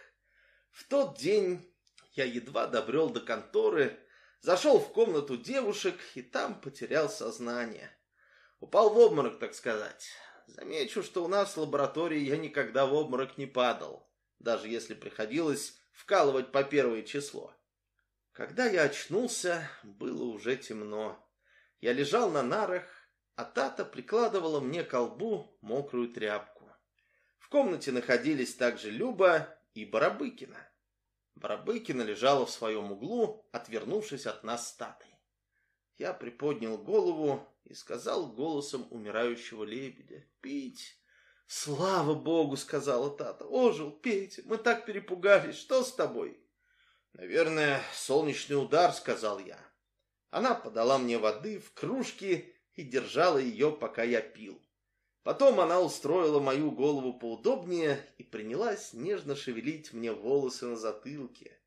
В тот день я едва добрел до конторы, зашел в комнату девушек и там потерял сознание. Упал в обморок, так сказать. Замечу, что у нас в лаборатории я никогда в обморок не падал, даже если приходилось вкалывать по первое число. Когда я очнулся, было уже темно. Я лежал на нарах, а Тата прикладывала мне к колбу мокрую тряпку. В комнате находились также Люба и Барабыкина. Барабыкина лежала в своем углу, отвернувшись от нас с Татой. Я приподнял голову и сказал голосом умирающего лебедя. «Пить!» «Слава Богу!» — сказала Тата. «Ожил, Петя, мы так перепугались. Что с тобой?» «Наверное, солнечный удар», — сказал я. Она подала мне воды в кружке и держала ее, пока я пил. Потом она устроила мою голову поудобнее и принялась нежно шевелить мне волосы на затылке.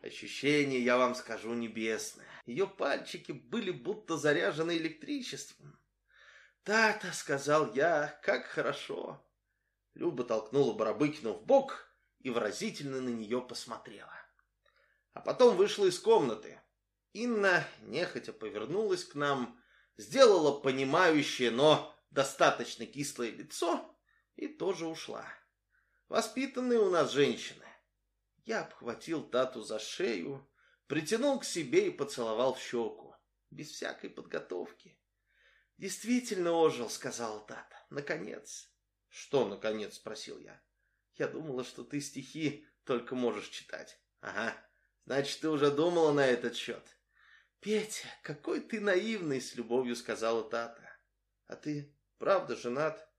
Ощущение, я вам скажу, небесное. Ее пальчики были будто заряжены электричеством. «Так-то», — сказал я, — «как хорошо». Люба толкнула Барабыкину в бок и выразительно на нее посмотрела. А потом вышла из комнаты. Инна нехотя повернулась к нам, сделала понимающее, но достаточно кислое лицо и тоже ушла. Воспитанные у нас женщины. Я обхватил Тату за шею, притянул к себе и поцеловал в щеку, без всякой подготовки. «Действительно ожил», — сказала Тата. «Наконец». «Что, наконец?» — спросил я. «Я думала, что ты стихи только можешь читать». «Ага, значит, ты уже думала на этот счет». «Петя, какой ты наивный!» — с любовью сказала Тата. «А ты правда женат?»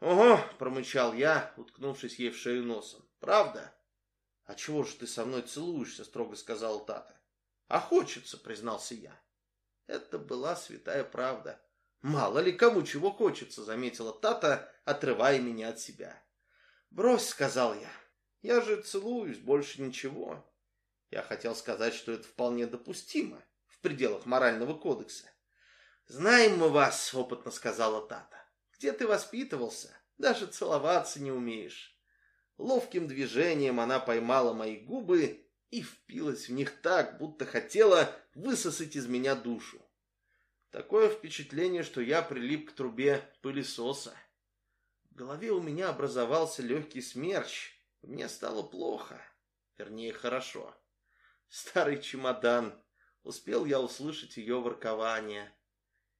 «Ого!» — промычал я, уткнувшись ей в шею носом. «Правда?» «А чего же ты со мной целуешься?» — строго сказал Тата. «А хочется», — признался я. Это была святая правда. «Мало ли кому чего хочется», — заметила Тата, отрывая меня от себя. «Брось», — сказал я. «Я же целуюсь, больше ничего». Я хотел сказать, что это вполне допустимо в пределах морального кодекса. «Знаем мы вас», — опытно сказала Тата. «Где ты воспитывался? Даже целоваться не умеешь». Ловким движением она поймала мои губы и впилась в них так, будто хотела высосать из меня душу. Такое впечатление, что я прилип к трубе пылесоса. В голове у меня образовался легкий смерч. Мне стало плохо. Вернее, хорошо. Старый чемодан. Успел я услышать ее воркование.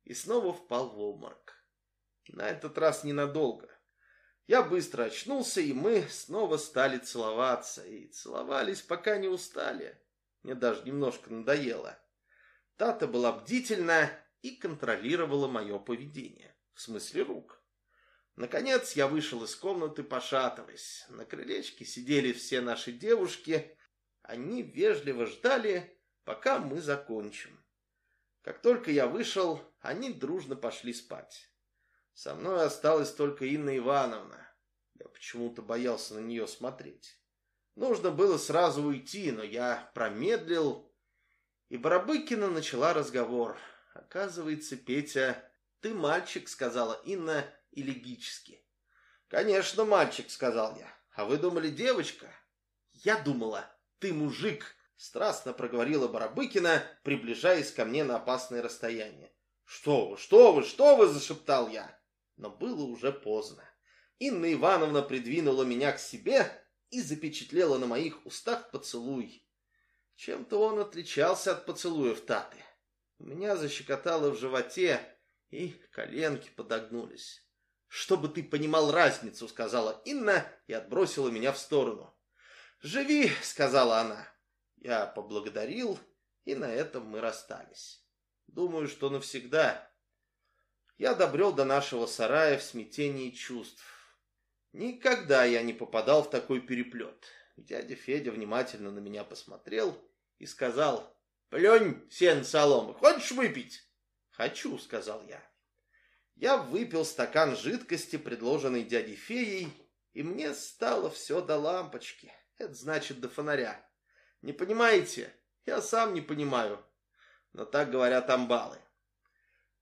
И снова впал в обморок. На этот раз ненадолго. Я быстро очнулся, и мы снова стали целоваться. И целовались, пока не устали. Мне даже немножко надоело. Тата была бдительна и контролировала мое поведение. В смысле рук. Наконец я вышел из комнаты, пошатываясь. На крылечке сидели все наши девушки. Они вежливо ждали, пока мы закончим. Как только я вышел, они дружно пошли спать. Со мной осталась только Инна Ивановна. Я почему-то боялся на нее смотреть. Нужно было сразу уйти, но я промедлил, и Барабыкина начала разговор. Оказывается, Петя, ты мальчик, сказала Инна элегически. Конечно, мальчик, сказал я. А вы думали, девочка? Я думала, ты мужик, страстно проговорила Барабыкина, приближаясь ко мне на опасное расстояние. Что вы, что вы, что вы, зашептал я но было уже поздно. Инна Ивановна придвинула меня к себе и запечатлела на моих устах поцелуй. Чем-то он отличался от поцелуев Таты. У меня защекотало в животе, и коленки подогнулись. «Чтобы ты понимал разницу», — сказала Инна и отбросила меня в сторону. «Живи», — сказала она. Я поблагодарил, и на этом мы расстались. Думаю, что навсегда я добрел до нашего сарая в смятении чувств. Никогда я не попадал в такой переплет. Дядя Федя внимательно на меня посмотрел и сказал, «Плюнь, сен соломы, хочешь выпить?» «Хочу», — сказал я. Я выпил стакан жидкости, предложенной дядей Феей, и мне стало все до лампочки. Это значит до фонаря. Не понимаете? Я сам не понимаю. Но так говорят амбалы.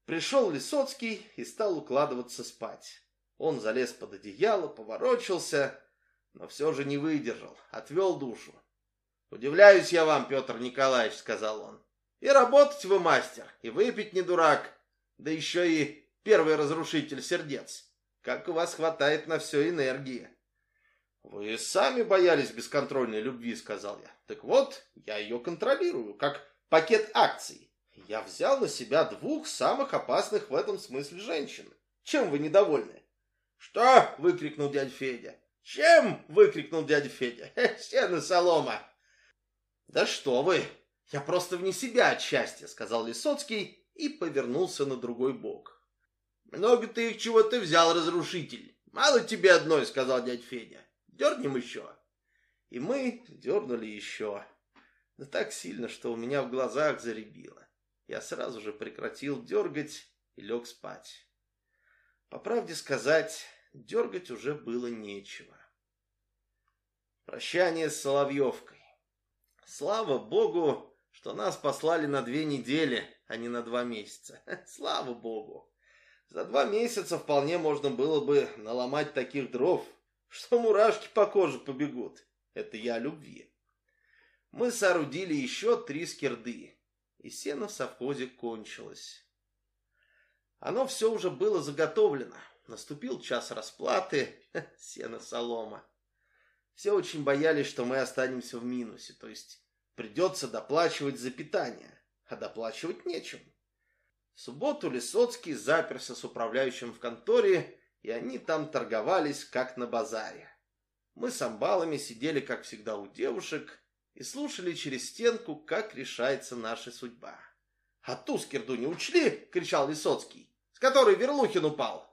Пришел Лисоцкий и стал укладываться спать. Он залез под одеяло, поворочился, но все же не выдержал, отвел душу. «Удивляюсь я вам, Петр Николаевич», — сказал он. «И работать вы мастер, и выпить не дурак, да еще и первый разрушитель сердец. Как у вас хватает на все энергии». «Вы сами боялись бесконтрольной любви», — сказал я. «Так вот, я ее контролирую, как пакет акций. Я взял на себя двух самых опасных в этом смысле женщин. Чем вы недовольны?» «Что?» — выкрикнул дядя Федя. «Чем?» — выкрикнул дядя Федя. «Сено солома!» «Да что вы! Я просто вне себя от счастья!» — сказал Лисоцкий и повернулся на другой бок. «Много ты их чего ты взял, разрушитель! Мало тебе одной!» — сказал дядя Федя. Дернем еще. И мы дернули еще. Да так сильно, что у меня в глазах заребило. Я сразу же прекратил дергать и лег спать. По правде сказать, дергать уже было нечего. Прощание с Соловьевкой. Слава Богу, что нас послали на две недели, а не на два месяца. Слава Богу. За два месяца вполне можно было бы наломать таких дров, что мурашки по коже побегут. Это я о любви. Мы соорудили еще три скирды, и сено в совхозе кончилось. Оно все уже было заготовлено. Наступил час расплаты, сено-солома. Все очень боялись, что мы останемся в минусе, то есть придется доплачивать за питание, а доплачивать нечем. В субботу Лисоцкий заперся с управляющим в конторе и они там торговались, как на базаре. Мы с амбалами сидели, как всегда, у девушек и слушали через стенку, как решается наша судьба. «А ту скирду не учли?» — кричал Высоцкий, с которой Верлухин упал.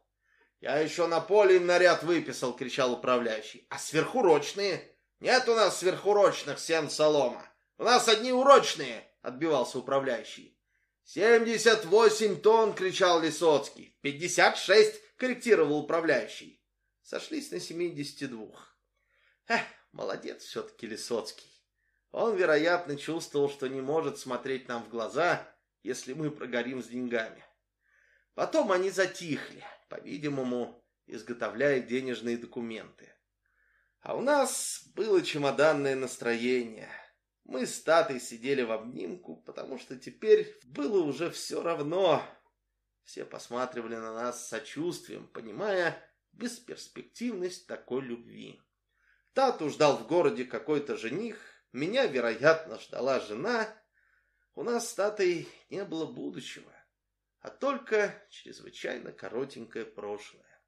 «Я еще на поле им наряд выписал!» — кричал управляющий. «А сверхурочные?» «Нет у нас сверхурочных сен солома! У нас одни урочные!» — отбивался управляющий. «Семьдесят восемь тонн!» — кричал Лисоцкий. «Пятьдесят шесть!» корректировал управляющий. Сошлись на 72. Эх, молодец все-таки Лисоцкий. Он, вероятно, чувствовал, что не может смотреть нам в глаза, если мы прогорим с деньгами. Потом они затихли, по-видимому, изготовляя денежные документы. А у нас было чемоданное настроение. Мы с Татой сидели в обнимку, потому что теперь было уже все равно, все посматривали на нас с сочувствием, понимая бесперспективность такой любви. Тату ждал в городе какой-то жених, меня, вероятно, ждала жена. У нас с Татой не было будущего, а только чрезвычайно коротенькое прошлое.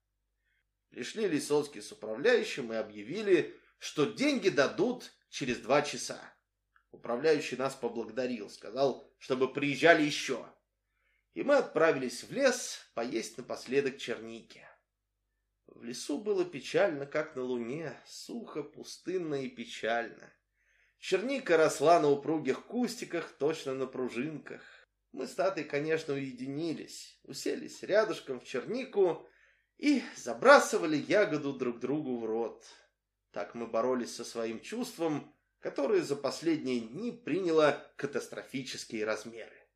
Пришли Лисовский с управляющим и объявили, что деньги дадут через два часа. Управляющий нас поблагодарил, сказал, чтобы приезжали еще и мы отправились в лес поесть напоследок черники. В лесу было печально, как на луне, сухо, пустынно и печально. Черника росла на упругих кустиках, точно на пружинках. Мы с Татой, конечно, уединились, уселись рядышком в чернику и забрасывали ягоду друг другу в рот. Так мы боролись со своим чувством, которое за последние дни приняло катастрофические размеры.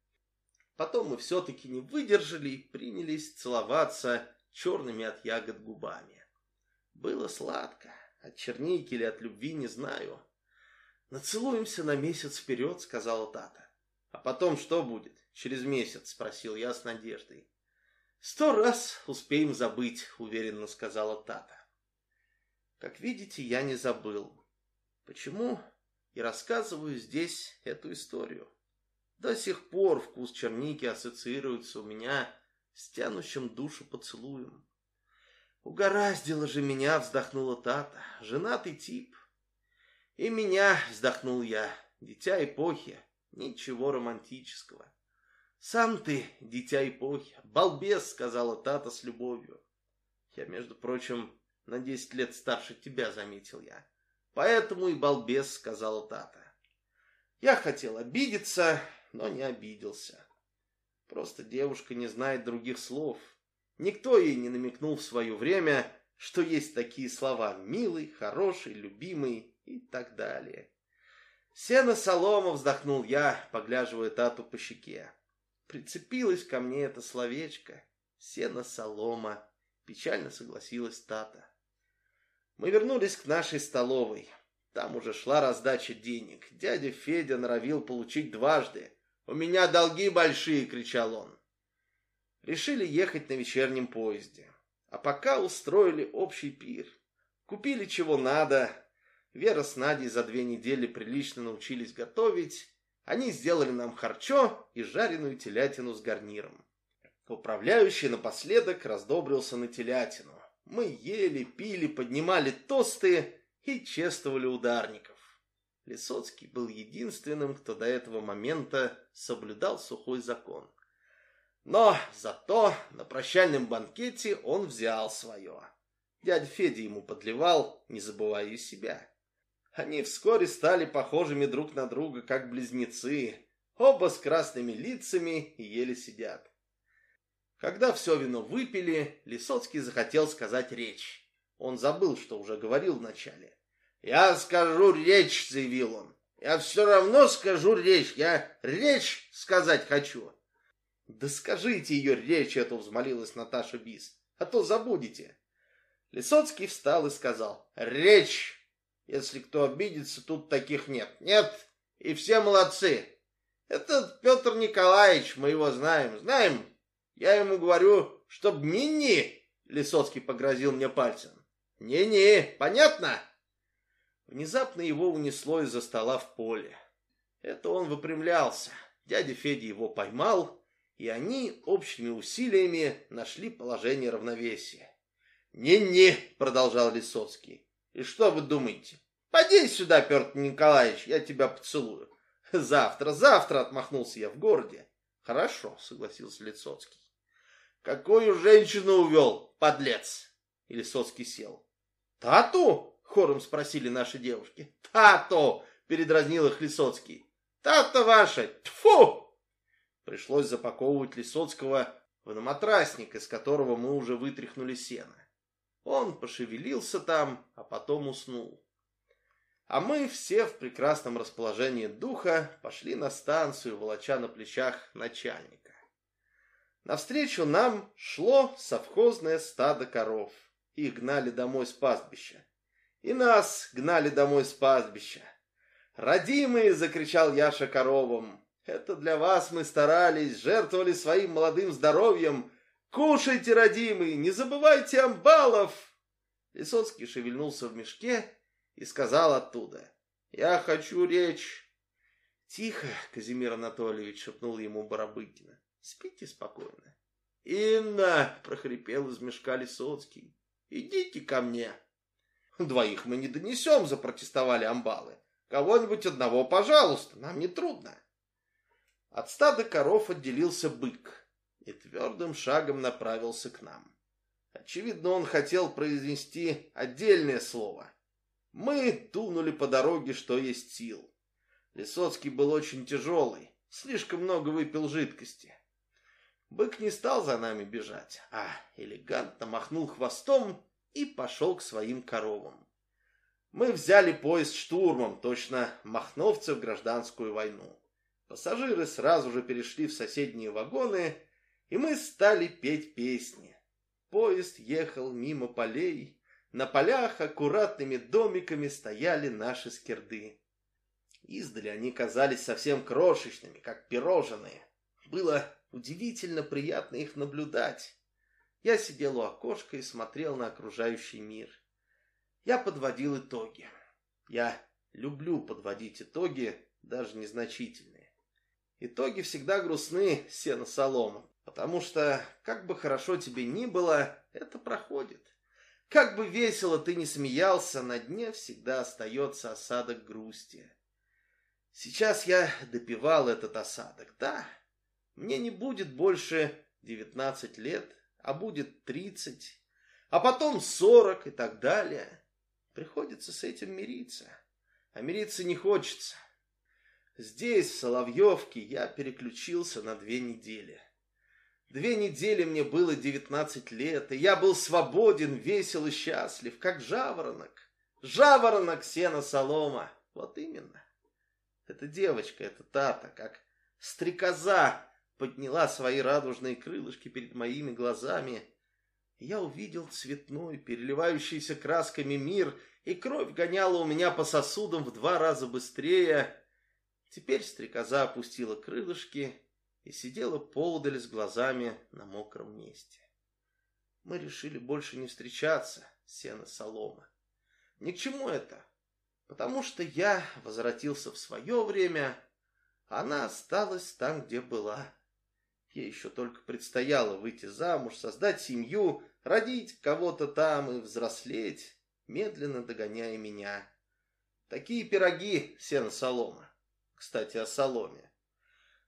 Потом мы все-таки не выдержали и принялись целоваться черными от ягод губами. Было сладко. От черники или от любви не знаю. «Нацелуемся на месяц вперед», — сказала Тата. «А потом что будет? Через месяц?» — спросил я с надеждой. «Сто раз успеем забыть», — уверенно сказала Тата. Как видите, я не забыл. Почему? И рассказываю здесь эту историю. До сих пор вкус черники ассоциируется у меня с тянущим душу поцелуем. Угораздило же меня, вздохнула Тата, женатый тип. И меня, вздохнул я, дитя эпохи, ничего романтического. Сам ты, дитя эпохи, балбес, сказала Тата с любовью. Я, между прочим, на десять лет старше тебя, заметил я. Поэтому и балбес, сказала Тата. Я хотел обидеться, но не обиделся. Просто девушка не знает других слов. Никто ей не намекнул в свое время, что есть такие слова «милый», «хороший», «любимый» и так далее. «Сено солома», вздохнул я, поглядывая тату по щеке. Прицепилось ко мне это словечко. «Сено солома», печально согласилась тата. Мы вернулись к нашей столовой. Там уже шла раздача денег. Дядя Федя норовил получить дважды. «У меня долги большие!» — кричал он. Решили ехать на вечернем поезде. А пока устроили общий пир. Купили чего надо. Вера с Надей за две недели прилично научились готовить. Они сделали нам харчо и жареную телятину с гарниром. Управляющий напоследок раздобрился на телятину. Мы ели, пили, поднимали тосты и чествовали ударников. Лисоцкий был единственным, кто до этого момента соблюдал сухой закон. Но зато на прощальном банкете он взял свое. Дядя Федя ему подливал, не забывая и себя. Они вскоре стали похожими друг на друга, как близнецы, оба с красными лицами и еле сидят. Когда все вино выпили, Лисоцкий захотел сказать речь. Он забыл, что уже говорил вначале. «Я скажу речь», — заявил он. «Я все равно скажу речь. Я речь сказать хочу». «Да скажите ее речь эту», — взмолилась Наташа Бис. «А то забудете». Лисоцкий встал и сказал. «Речь! Если кто обидится, тут таких нет. Нет, и все молодцы. Этот Петр Николаевич, мы его знаем. Знаем, я ему говорю, чтоб ни-ни, Лисоцкий погрозил мне пальцем. Не-не, понятно? Внезапно его унесло из-за стола в поле. Это он выпрямлялся. Дядя Федя его поймал, и они общими усилиями нашли положение равновесия. «Не-не», — продолжал Лисоцкий. «И что вы думаете? Поди сюда, Петр Николаевич, я тебя поцелую». «Завтра, завтра», — отмахнулся я в городе. «Хорошо», — согласился Лисоцкий. Какую женщину увел, подлец? Или Соцкий сел. Тату? Хором спросили наши девушки. Тату! Передразнил их Лисоцкий. Тата ваша! Тьфу! Пришлось запаковывать Лисоцкого в наматрасник, из которого мы уже вытряхнули сено. Он пошевелился там, а потом уснул. А мы все в прекрасном расположении духа пошли на станцию, волоча на плечах начальника. Навстречу нам шло совхозное стадо коров. Их гнали домой с пастбища. И нас гнали домой с пастбища. «Родимые!» — закричал Яша коровам. «Это для вас мы старались, жертвовали своим молодым здоровьем. Кушайте, родимые, не забывайте амбалов!» Лисоцкий шевельнулся в мешке и сказал оттуда. «Я хочу речь». «Тихо, Казимир Анатольевич!» — шепнул ему Барабыкина. Спите спокойно. «Инна!» — прохрипел из мешка Лисоцкий. «Идите ко мне!» «Двоих мы не донесем!» — запротестовали амбалы. «Кого-нибудь одного, пожалуйста, нам не трудно!» От стада коров отделился бык и твердым шагом направился к нам. Очевидно, он хотел произнести отдельное слово. Мы тунули по дороге, что есть сил. Лисоцкий был очень тяжелый, слишком много выпил жидкости. Бык не стал за нами бежать, а элегантно махнул хвостом и пошел к своим коровам. Мы взяли поезд штурмом, точно махновцы в гражданскую войну. Пассажиры сразу же перешли в соседние вагоны, и мы стали петь песни. Поезд ехал мимо полей, на полях аккуратными домиками стояли наши скирды. Издали они казались совсем крошечными, как пирожные. Было Удивительно приятно их наблюдать. Я сидел у окошка и смотрел на окружающий мир. Я подводил итоги. Я люблю подводить итоги, даже незначительные. Итоги всегда грустны, сено солома, потому что, как бы хорошо тебе ни было, это проходит. Как бы весело ты ни смеялся, на дне всегда остается осадок грусти. Сейчас я допивал этот осадок, да, мне не будет больше 19 лет, а будет 30, а потом 40 и так далее. Приходится с этим мириться. А мириться не хочется. Здесь, в Соловьевке, я переключился на две недели. Две недели мне было девятнадцать лет, и я был свободен, весел и счастлив, как жаворонок. Жаворонок, сено, солома. Вот именно. Эта девочка, эта тата, как стрекоза, подняла свои радужные крылышки перед моими глазами. Я увидел цветной, переливающийся красками мир, и кровь гоняла у меня по сосудам в два раза быстрее. Теперь стрекоза опустила крылышки и сидела поудаль с глазами на мокром месте. Мы решили больше не встречаться, сено солома. Ни к чему это, потому что я возвратился в свое время, а она осталась там, где была. Ей еще только предстояло выйти замуж, создать семью, родить кого-то там и взрослеть, медленно догоняя меня. Такие пироги, сено солома. Кстати, о соломе.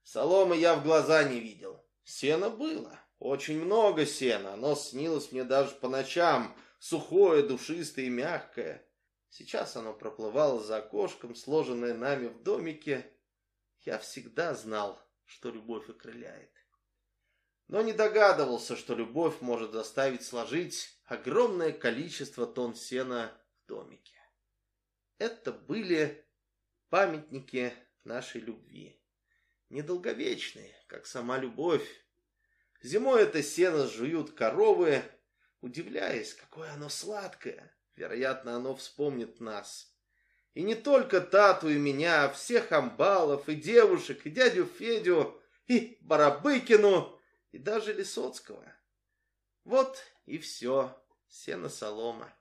Соломы я в глаза не видел. Сено было. Очень много сена. Оно снилось мне даже по ночам. Сухое, душистое и мягкое. Сейчас оно проплывало за окошком, сложенное нами в домике. Я всегда знал, что любовь окрыляет. Но не догадывался, что любовь может заставить сложить огромное количество тонн сена в домике. Это были памятники нашей любви недолговечные, как сама любовь. Зимой это сено жуют коровы, удивляясь, какое оно сладкое. Вероятно, оно вспомнит нас. И не только Тату и меня, а всех амбалов, и девушек, и дядю Федю, и Барабыкину, и даже Лисоцкого. Вот и все, сено-солома.